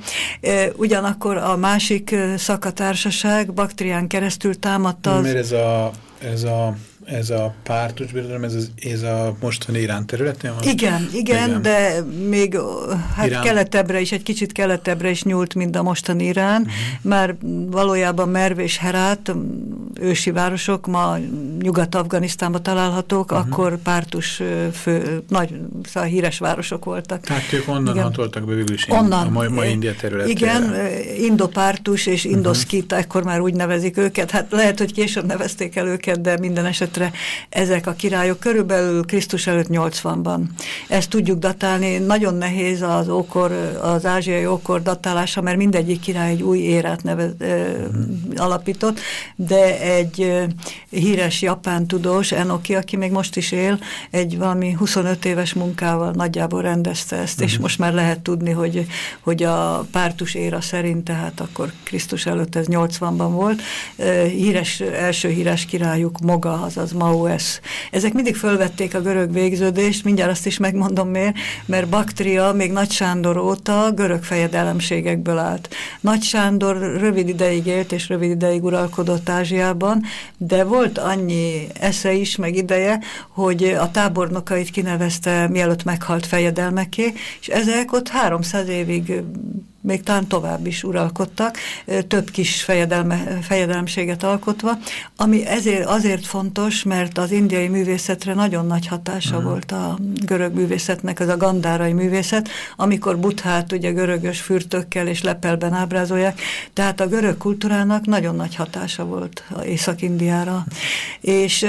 Ugyanakkor a másik szakatársaság Baktrián keresztül támadta az... Miért ez a, ez a ez a pártus birodalom, ez, az, ez a mostani Irán területén van? Igen, igen, igen, de még hát Irán. keletebbre is, egy kicsit keletebbre is nyúlt, mint a mostani Irán, uh mhm. -huh. már valójában Merv és Herát, ősi városok, ma Nyugat-Afganisztánban találhatók, uh mhm. -huh. akkor pártus fő, nagy, szóval híres városok voltak. Tehát ők onnan igen. hatoltak be végül is onnan, a mai, mai India területére. Igen, indopártus és indoszkita, uh -huh. ekkor már úgy nevezik őket, hát lehet, hogy később nevezték el őket, de minden eset esetre ezek a királyok körülbelül Krisztus előtt 80-ban. Ezt tudjuk datálni, nagyon nehéz az ókor, az ázsiai ókor datálása, mert mindegyik király egy új érát neve, mm. alapított, de egy híres japán tudós, Enoki, aki még most is él, egy valami 25 éves munkával nagyjából rendezte ezt, mm. és mhm. most már lehet tudni, hogy, hogy a pártus éra szerint, tehát akkor Krisztus előtt ez 80-ban volt. Híres, első híres királyuk Moga, az az Maues. Ezek mindig fölvették a görög végződést, mindjárt azt is megmondom miért, mert Baktria még Nagy Sándor óta görög fejedelemségekből állt. Nagy Sándor rövid ideig élt és rövid ideig uralkodott Ázsiában, de volt annyi esze is, meg ideje, hogy a tábornokait kinevezte, mielőtt meghalt fejedelmeké, és ezek ott 300 évig még talán tovább is uralkodtak, több kis fejedelme, fejedelemséget alkotva, ami ezért azért fontos, mert az indiai művészetre nagyon nagy hatása uh-huh. volt a görög művészetnek, az a gandárai művészet, amikor buthát ugye görögös fürtökkel és lepelben ábrázolják, tehát a görög kultúrának nagyon nagy hatása volt Észak-Indiára. És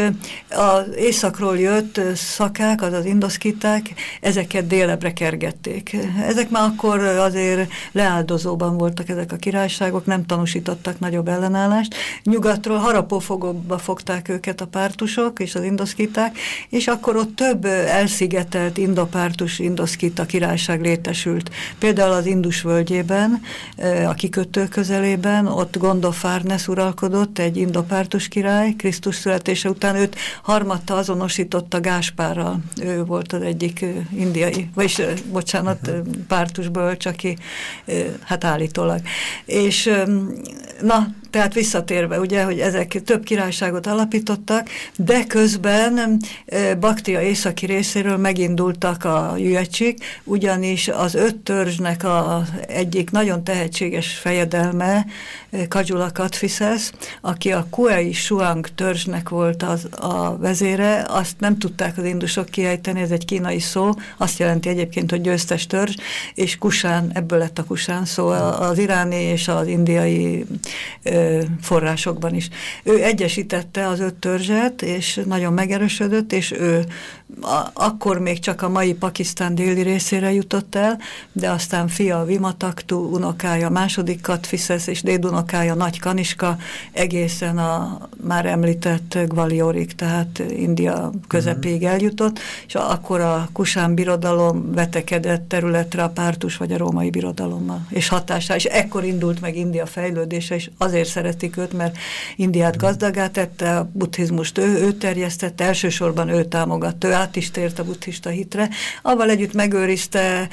az északról jött szakák, az az indoszkiták, ezeket délebre kergették. Ezek már akkor azért le leáldozóban voltak ezek a királyságok, nem tanúsítottak nagyobb ellenállást. Nyugatról harapófogóba fogták őket a pártusok és az indoszkiták, és akkor ott több elszigetelt indopártus, indoszkita királyság létesült. Például az Indus völgyében, a kikötő közelében, ott Gondofárnes uralkodott, egy indopártus király, Krisztus születése után őt harmadta azonosította Gáspárral. Ő volt az egyik indiai, vagyis bocsánat, pártus bölcs, aki hát állítólag. És na, tehát visszatérve, ugye, hogy ezek több királyságot alapítottak, de közben Baktia északi részéről megindultak a jöjjecsik, ugyanis az öt törzsnek a egyik nagyon tehetséges fejedelme, Kajula Katfiszesz, aki a Kuei Shuang törzsnek volt az, a vezére, azt nem tudták az indusok kiejteni, ez egy kínai szó, azt jelenti egyébként, hogy győztes törzs, és Kusán, ebből lett a Kusán szó, az iráni és az indiai forrásokban is. Ő egyesítette az öt törzset, és nagyon megerősödött, és ő a, akkor még csak a mai Pakisztán déli részére jutott el, de aztán fia Vimataktu, unokája második Katfiszesz, és dédunokája Nagy Kaniska egészen a már említett Gvaliorig, tehát India közepéig mhm. eljutott, és akkor a Kusán birodalom vetekedett területre a pártus vagy a római birodalommal, és hatásá, és ekkor indult meg India fejlődése, és azért szeretik őt, mert Indiát gazdagát tette, a buddhizmust ő, ő terjesztette, elsősorban ő támogatta, ő át is tért a buddhista hitre. Avval együtt megőrizte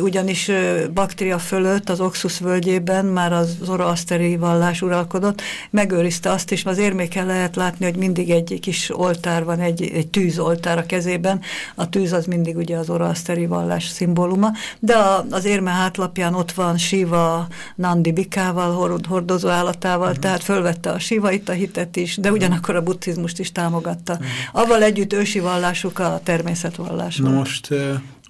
ugyanis Baktria fölött az Oxus völgyében már az zoroaszteri vallás uralkodott, megőrizte azt is, az érméken lehet látni, hogy mindig egy kis oltár van, egy, egy tűzoltár a kezében. A tűz az mindig ugye az zoroaszteri vallás szimbóluma, de a, az érme hátlapján ott van Siva Nandi bikával, hordozó állatával, uh -huh. tehát fölvette a Siva itt a hitet is, de ugyanakkor a buddhizmust is támogatta. Uh -huh. Avval együtt ősi vallásuk a természetvallás. Na most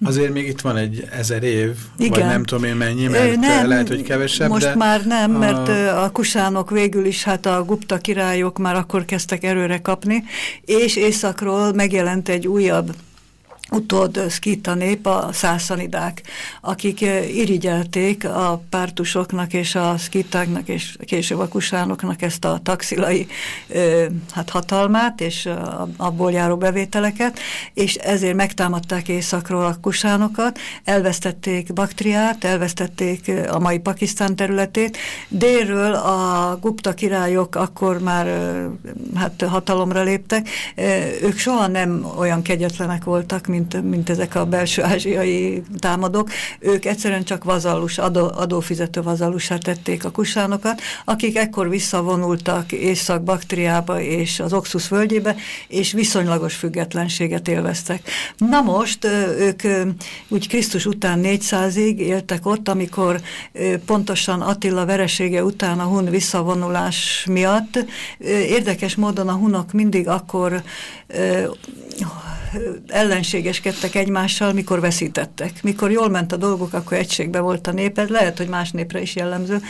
azért még itt van egy ezer év, Igen. vagy nem tudom én mennyi, mert nem, lehet, hogy kevesebb. Most de már nem, mert a, a kusánok végül is, hát a gupta királyok már akkor kezdtek erőre kapni, és északról megjelent egy újabb utód szkita nép, a szászanidák, akik irigyelték a pártusoknak és a szkitáknak és később a kusánoknak ezt a taxilai hát hatalmát és abból járó bevételeket, és ezért megtámadták északról a kusánokat, elvesztették Baktriát, elvesztették a mai Pakisztán területét, délről a Gupta királyok akkor már hát hatalomra léptek, ők soha nem olyan kegyetlenek voltak, mint mint, mint ezek a belső ázsiai támadók, ők egyszerűen csak vazalus, adó, adófizető vazalusá tették a kusánokat, akik ekkor visszavonultak Észak-Baktriába és az Oxus völgyébe, és viszonylagos függetlenséget élveztek. Na most ők úgy Krisztus után 400-ig éltek ott, amikor pontosan Attila veresége után a hun visszavonulás miatt érdekes módon a hunok mindig akkor ellenségeskedtek egymással, mikor veszítettek. Mikor jól ment a dolgok, akkor egységbe volt a néped, lehet, hogy más népre is jellemző.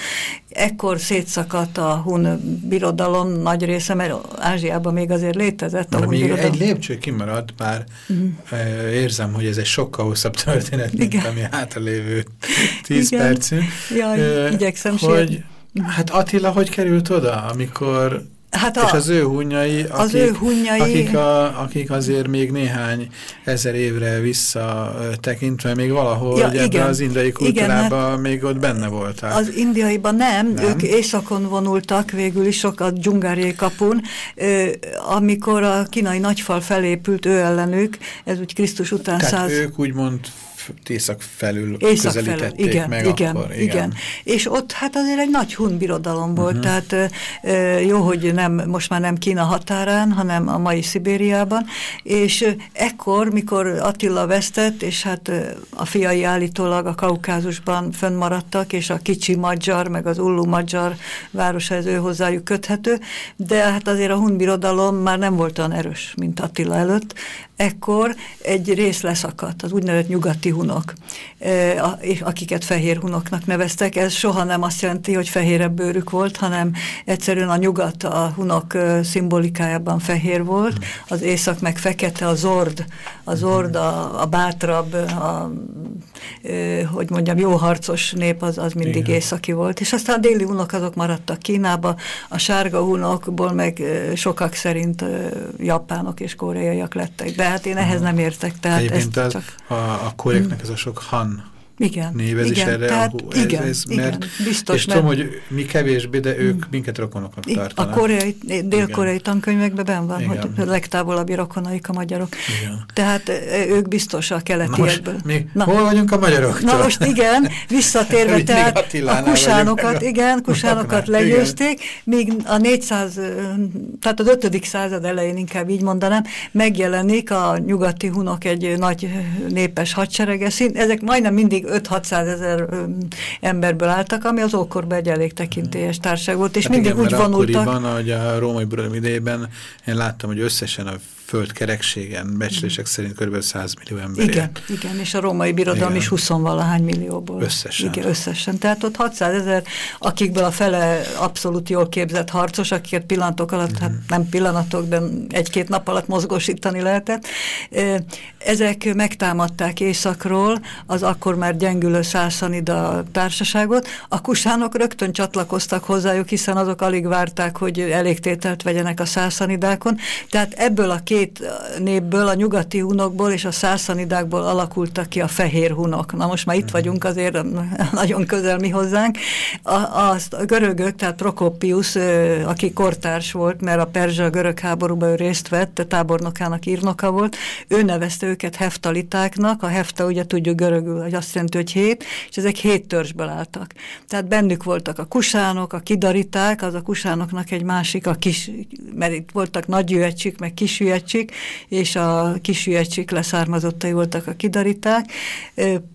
Ekkor szétszakadt a hun birodalom nagy része, mert Ázsiában még azért létezett a hun még birodalom. egy lépcső kimaradt, bár. -huh. érzem, hogy ez egy sokkal hosszabb történet, mint Igen. ami hátralévő tíz Igen. percünk. Jaj, uh, igyekszem hogy, Hát Attila hogy került oda, amikor Hát a, és az ő hunyai, akik, az ő hunyai... Akik, a, akik azért még néhány ezer évre vissza tekintve még valahol ja, ebben az indiai kultúrában hát még ott benne voltak. Az indiaiban nem, nem, ők északon vonultak végül is sok a dzsungáriai kapun, amikor a kínai nagyfal felépült ő ellenük, ez úgy Krisztus után Tehát száz... ők úgymond észak felül észak közelítették felül. Igen, meg igen, akkor. Igen. igen. És ott hát azért egy nagy hun birodalom volt, uh -huh. tehát e, jó, hogy nem, most már nem Kína határán, hanem a mai Szibériában, és ekkor, mikor Attila vesztett, és hát a fiai állítólag a Kaukázusban fönnmaradtak, és a kicsi Magyar, meg az Ullu Magyar városa ez ő hozzájuk köthető, de hát azért a hun birodalom már nem volt olyan erős, mint Attila előtt, ekkor egy rész leszakadt, az úgynevezett nyugati hunok, akiket fehér hunoknak neveztek. Ez soha nem azt jelenti, hogy fehérebb bőrük volt, hanem egyszerűen a nyugat a hunok szimbolikájában fehér volt, az észak meg fekete, a zord, a zord a, a bátrabb, a, hogy mondjam, jó harcos nép az, az mindig Igen. északi volt. És aztán a déli hunok azok maradtak Kínába, a sárga hunokból meg sokak szerint japánok és koreaiak lettek. De hát én ehhez nem értek. Tehát Egyébként ezt csak... a, a koreeknek ez a sok han igen, név, ez igen, is erre, tehát, ez, igen, ez, mert, igen, biztos. És mert, tudom, hogy mi kevésbé, de ők mm. minket rokonoknak tartanak. A koreai, dél-koreai tankönyvekben ben van, igen. hogy legtávolabbi rokonaik a magyarok. Igen. Tehát ők biztos a keletiekből. Na. hol vagyunk a magyarok? Na most igen, visszatérve, tehát a kusánokat, igen, kusánokat legyőzték, míg a 400, tehát az 5. század elején inkább így mondanám, megjelenik a nyugati hunok egy nagy népes hadserege, ezek majdnem mindig 5-600 ezer emberből álltak, ami az ókorban egy elég tekintélyes társág volt, és hát mindig igen, úgy vonultak. Akkoriban, hogy a római birodalom idejében én láttam, hogy összesen a földkerekségen becslések szerint kb. 100 millió ember Igen, igen, és a római birodalom igen. is 20-valahány millióból. Összesen. Igen, összesen. Tehát ott 600 ezer, akikből a fele abszolút jól képzett harcos, akiket pillanatok alatt, mm hát mhm. nem pillanatok, de egy-két nap alatt mozgósítani lehetett. Ezek megtámadták északról az akkor már gyengülő szászanida társaságot. A kusánok rögtön csatlakoztak hozzájuk, hiszen azok alig várták, hogy elégtételt vegyenek a szászanidákon. Tehát ebből a két két népből, a nyugati hunokból és a szászanidákból alakultak ki a fehér hunok. Na most már itt vagyunk azért nagyon közel mi hozzánk. A, a, a görögök, tehát Prokopius, aki kortárs volt, mert a perzsa-görög háborúban ő részt vett, tábornokának írnoka volt, ő nevezte őket heftalitáknak, a hefta ugye tudjuk görögül, hogy azt jelenti, hogy hét, és ezek hét törzsből álltak. Tehát bennük voltak a kusánok, a kidariták, az a kusánoknak egy másik, a kis, mert itt voltak nagy jöhecsik, meg kis jöhecsik, és a kis jöhecsik leszármazottai voltak a kidariták,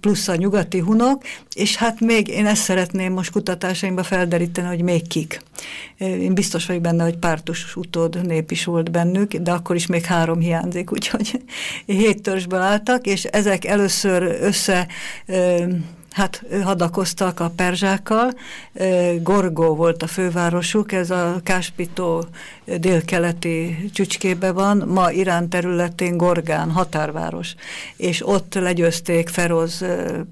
plusz a nyugati hunok, és hát még én ezt szeretném most kutatásaimba felderíteni, hogy még kik. Én biztos vagyok benne, hogy pártus utód nép is volt bennük, de akkor is még három hiányzik, úgyhogy hét törzsből álltak, és ezek először össze hát hadakoztak a perzsákkal, Gorgó volt a fővárosuk, ez a Káspitó délkeleti csücskébe van, ma Irán területén Gorgán, határváros, és ott legyőzték Feroz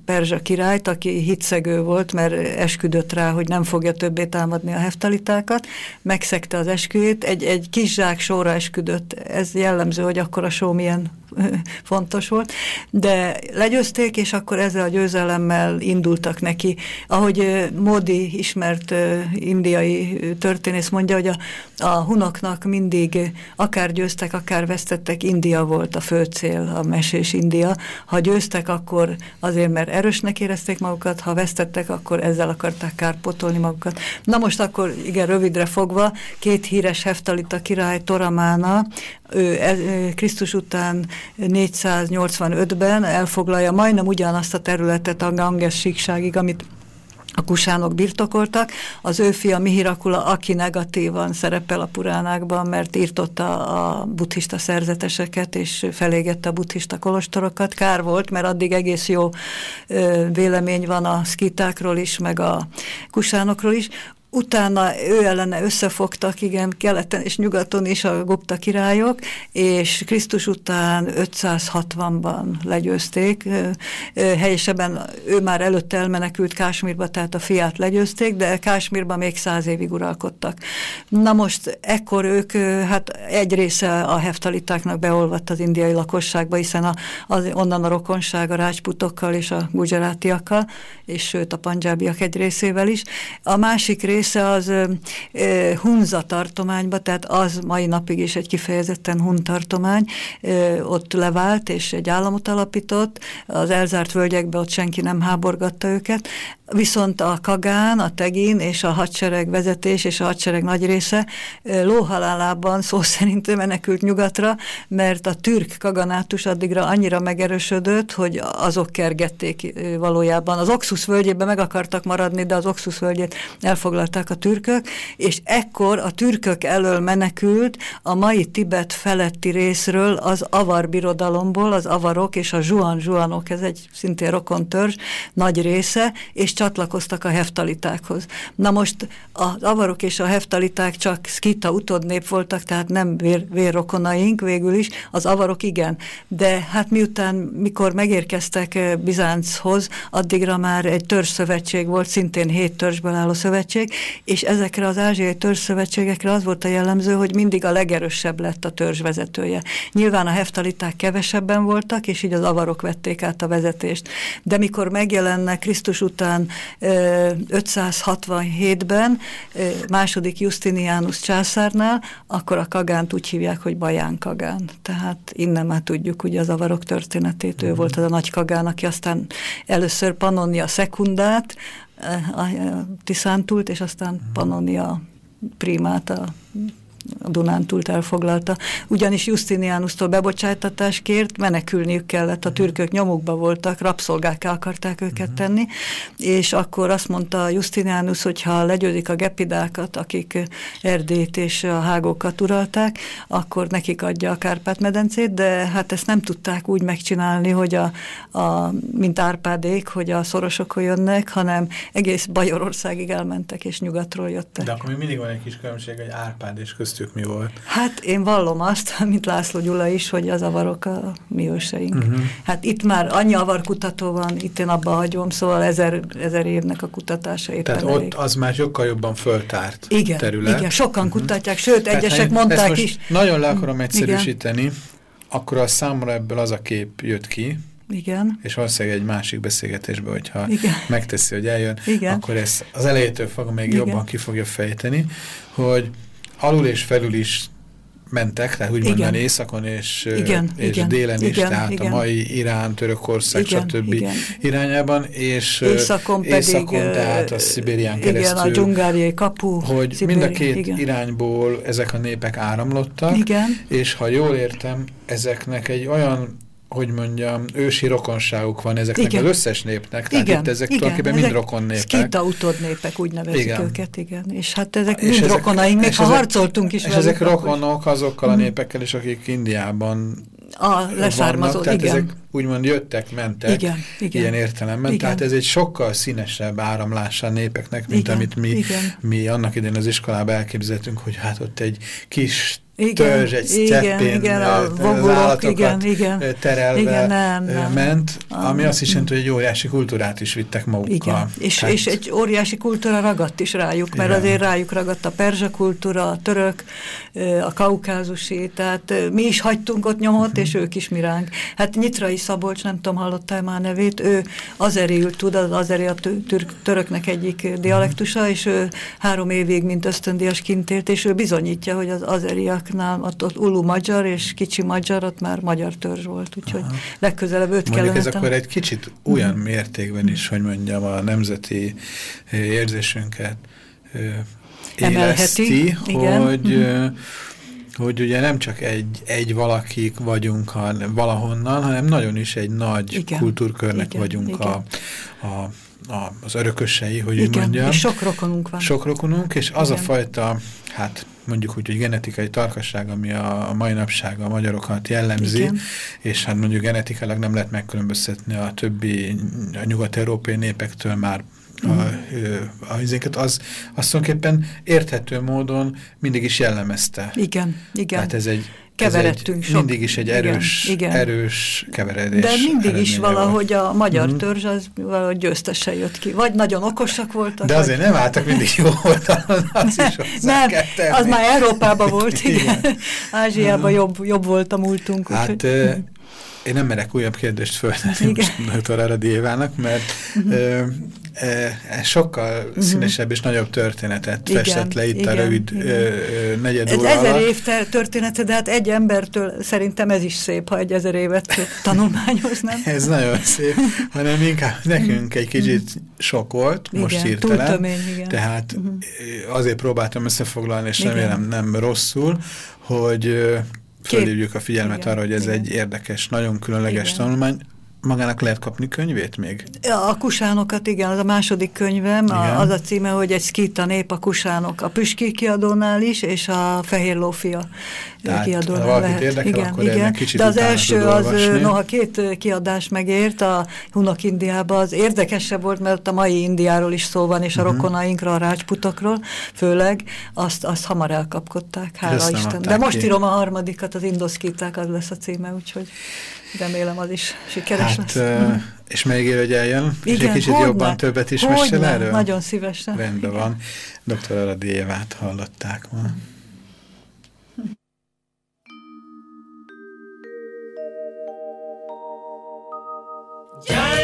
perzsa királyt, aki hitszegő volt, mert esküdött rá, hogy nem fogja többé támadni a heftalitákat, megszegte az esküjét, egy, egy kis zsák sorra esküdött, ez jellemző, hogy akkor a só milyen fontos volt, de legyőzték, és akkor ezzel a győzelemmel indultak neki. Ahogy Modi ismert indiai történész mondja, hogy a, a hunoknak mindig akár győztek, akár vesztettek, India volt a fő cél, a mesés India. Ha győztek, akkor azért, mert erősnek érezték magukat, ha vesztettek, akkor ezzel akarták kárpotolni magukat. Na most akkor, igen, rövidre fogva, két híres heftalita király Toramána, ő Krisztus után 485-ben elfoglalja majdnem ugyanazt a területet a Ganges síkságig, amit a kusánok birtokoltak. Az ő fia Mihirakula, aki negatívan szerepel a puránákban, mert írtotta a buddhista szerzeteseket, és felégette a buddhista kolostorokat. Kár volt, mert addig egész jó vélemény van a szkitákról is, meg a kusánokról is. Utána ő ellene összefogtak, igen, keleten és nyugaton is a Gupta királyok, és Krisztus után 560-ban legyőzték. Helyesebben ő már előtte elmenekült Kásmírba, tehát a fiát legyőzték, de Kásmírban még száz évig uralkodtak. Na most ekkor ők, hát egy része a heftalitáknak beolvadt az indiai lakosságba, hiszen a, az, onnan a rokonság a rácsputokkal és a gujarátiakkal, és sőt a panjábiak egy részével is. A másik rész része az Hunza tartományba, tehát az mai napig is egy kifejezetten Hun tartomány, ott levált és egy államot alapított, az elzárt völgyekbe ott senki nem háborgatta őket, viszont a Kagán, a Tegin és a hadsereg vezetés és a hadsereg nagy része lóhalálában szó szerint menekült nyugatra, mert a türk kaganátus addigra annyira megerősödött, hogy azok kergették valójában. Az Oxus völgyében meg akartak maradni, de az Oxus völgyét elfoglalták a türkök, és ekkor a türkök elől menekült a mai Tibet feletti részről az avar birodalomból, az avarok és a zsuan-zsuanok, ez egy szintén rokon törzs, nagy része, és csatlakoztak a heftalitákhoz. Na most az avarok és a heftaliták csak skita utódnép voltak, tehát nem vér, vérrokonaink végül is, az avarok igen. De hát miután, mikor megérkeztek eh, Bizánchoz, addigra már egy törzszövetség volt, szintén hét törzsből álló szövetség, és ezekre az ázsiai törzszövetségekre az volt a jellemző, hogy mindig a legerősebb lett a törzs vezetője. Nyilván a heftaliták kevesebben voltak, és így az avarok vették át a vezetést. De mikor megjelennek Krisztus után 567-ben második Justinianus császárnál, akkor a Kagánt úgy hívják, hogy Baján Kagán. Tehát innen már tudjuk ugye az avarok történetét. Ő volt az a nagy Kagán, aki aztán először Pannonia szekundát, a Tiszántult, és aztán Pannonia primát, a Dunántúlt elfoglalta. Ugyanis Justinianusztól bebocsájtatást kért, menekülniük kellett, a türkök nyomukba voltak, rabszolgákká akarták őket mhm. tenni, és akkor azt mondta Justinianus, hogy ha legyőzik a gepidákat, akik Erdét és a hágókat uralták, akkor nekik adja a Kárpát-medencét, de hát ezt nem tudták úgy megcsinálni, hogy a, a mint Árpádék, hogy a szorosokon jönnek, hanem egész Bajorországig elmentek, és nyugatról jöttek. De akkor még mindig van egy kis különbség, hogy Árpád és közt köztük mi volt? Hát én vallom azt, mint László Gyula is, hogy az avarok a mi őseink. Mhm. Hát itt már annyi avarkutató van, itt én abba hagyom, szóval ezer, ezer évnek a kutatása éppen Tehát elég. ott az már sokkal jobban föltárt igen, terület. igen, sokan kutatják, sőt, Tehát egyesek mondták is. Nagyon le akarom Igen. egyszerűsíteni, akkor a számomra ebből az a kép jött ki, Igen, és valószínűleg egy másik beszélgetésben, hogyha Igen. megteszi, hogy eljön, Igen. akkor ezt az elejétől fogom még Igen. jobban ki fogja fejteni, hogy alul és felül is mentek, tehát úgy Igen. északon és, Igen, és igen, délen is, igen, tehát igen. a mai Irán, Törökország, Igen, stb. igen. irányában, és északon pedig... északon, tehát a Szibérián Igen, keresztül, a dzsungáriai kapu. hogy Szibéri- mind a két igen. irányból ezek a népek áramlottak, Igen, és ha jól értem, ezeknek egy olyan hogy mondjam, ősi rokonságuk van ezeknek Igen. az összes népnek, tehát igen, itt ezek igen, tulajdonképpen mind rokon népek. Skita utódnépek, úgy nevezik Igen. őket, igen. És hát ezek És mind ezek- rokonaink, még ha ezek- harcoltunk is És velük, ezek rokonok azokkal a népekkel is, akik Indiában A leszármazó, vannak, tehát igen. ezek úgymond jöttek, mentek, Igen, igen. ilyen értelemben, Igen. tehát ez egy sokkal színesebb áramlása a népeknek, mint Igen, amit mi, igen. mi annak idején az iskolában elképzeltünk, hogy hát ott egy kis Igen, törzs, egy igen, szeppén igen, a állatokat igen, igen. terelve Igen, nem, nem. ment, ami azt is jelenti, hogy egy óriási kultúrát is vittek magukkal. Igen, és, Tehát- és egy óriási kultúra ragadt is rájuk, mert Igen. azért rájuk ragadt a perzsa kultúra, a török, a kaukázusi, tehát mi is hagytunk ott nyomot, Mhm. és ők is mi ránk. Hát Nyitrai Szabolcs, nem tudom, hallottál már nevét, ő azeriül tud, az azeri a türk, töröknek egyik Mhm. dialektusa, és ő három évig, mint ösztöndíjas kint élt, és ő bizonyítja, hogy az azeriaknál ott, ott ulu magyar és kicsi magyar, ott már magyar törzs volt, úgyhogy Aha. legközelebb őt kellene... ez akkor egy kicsit olyan mértékben is, hogy mondjam, a nemzeti érzésünket ö, Emelheti, éleszti, igen. hogy, ö, hogy ugye nem csak egy, egy valakik vagyunk a, valahonnan, hanem nagyon is egy nagy Igen, kultúrkörnek igen, vagyunk igen. A, a, a, az örökösei, hogy úgy Igen, mondjam. és sok rokonunk van. Sok rokonunk, és az Igen. a fajta, hát mondjuk úgy, hogy genetikai tarkasság, ami a, mai napság a magyarokat jellemzi, Igen. és hát mondjuk genetikailag nem lehet megkülönböztetni a többi a nyugat-európai népektől már a, Mhm. a izénket, az, az tulajdonképpen érthető módon mindig is jellemezte. Igen, igen. Tehát ez egy, Keveredtünk ez egy sok. mindig is egy Igen, erős, igen. erős keveredés. De mindig is valahogy a magyar Mhm. törzs az valahogy győztesen jött ki. Vagy nagyon okosak voltak. De vagy- azért nem álltak mindig jó oldalon, az is nem, az már Európában volt, igen. Igen. Ázsiában jobb, jobb volt a múltunk. Hát ö, én nem merek újabb kérdést föltenni Igen. Mhm. most dr. Aradi Évának, mert ö, ö, ez sokkal színesebb és nagyobb történetet Igen, festett le itt a igen, rövid igen. ö, negyed Ez óra ezer alatt. év te- története, de hát egy embertől szerintem ez is szép, ha egy ezer évet tanulmányoznám. Ez nagyon szép, hanem inkább nekünk egy kicsit sok volt, most Igen, hirtelen. túl tömény, igen. Tehát Mhm. ö, azért próbáltam összefoglalni, és Igen. remélem nem rosszul, hogy fölhívjuk a figyelmet Igen, arra, hogy ez igen. egy érdekes, nagyon különleges Igen. tanulmány. Magának lehet kapni könyvét még? A kusánokat, igen, az a második könyvem, Igen. a, az a címe, hogy egy szkita nép a kusánok, a Püski kiadónál is, és a Fehér Lófia Tehát, ha valakit lehet. érdekel, igen, akkor igen. kicsit De az első az, olvasni. noha két kiadás megért, a Hunok Indiában az érdekesebb volt, mert a mai Indiáról is szó van, és a Mhm. rokonainkra, a rácsputokról, főleg, azt, azt hamar elkapkodták, hála Isten. De most ki. írom a harmadikat, az indoszkíták, az lesz a címe, úgyhogy remélem az is sikeres Hát, lesz. ö, és megígér, hogy eljön, és egy kicsit hogyne, jobban többet is mesél erről? Nagyon szívesen. Rendben van. Dr. Aradi Évát hallották ma. Yeah.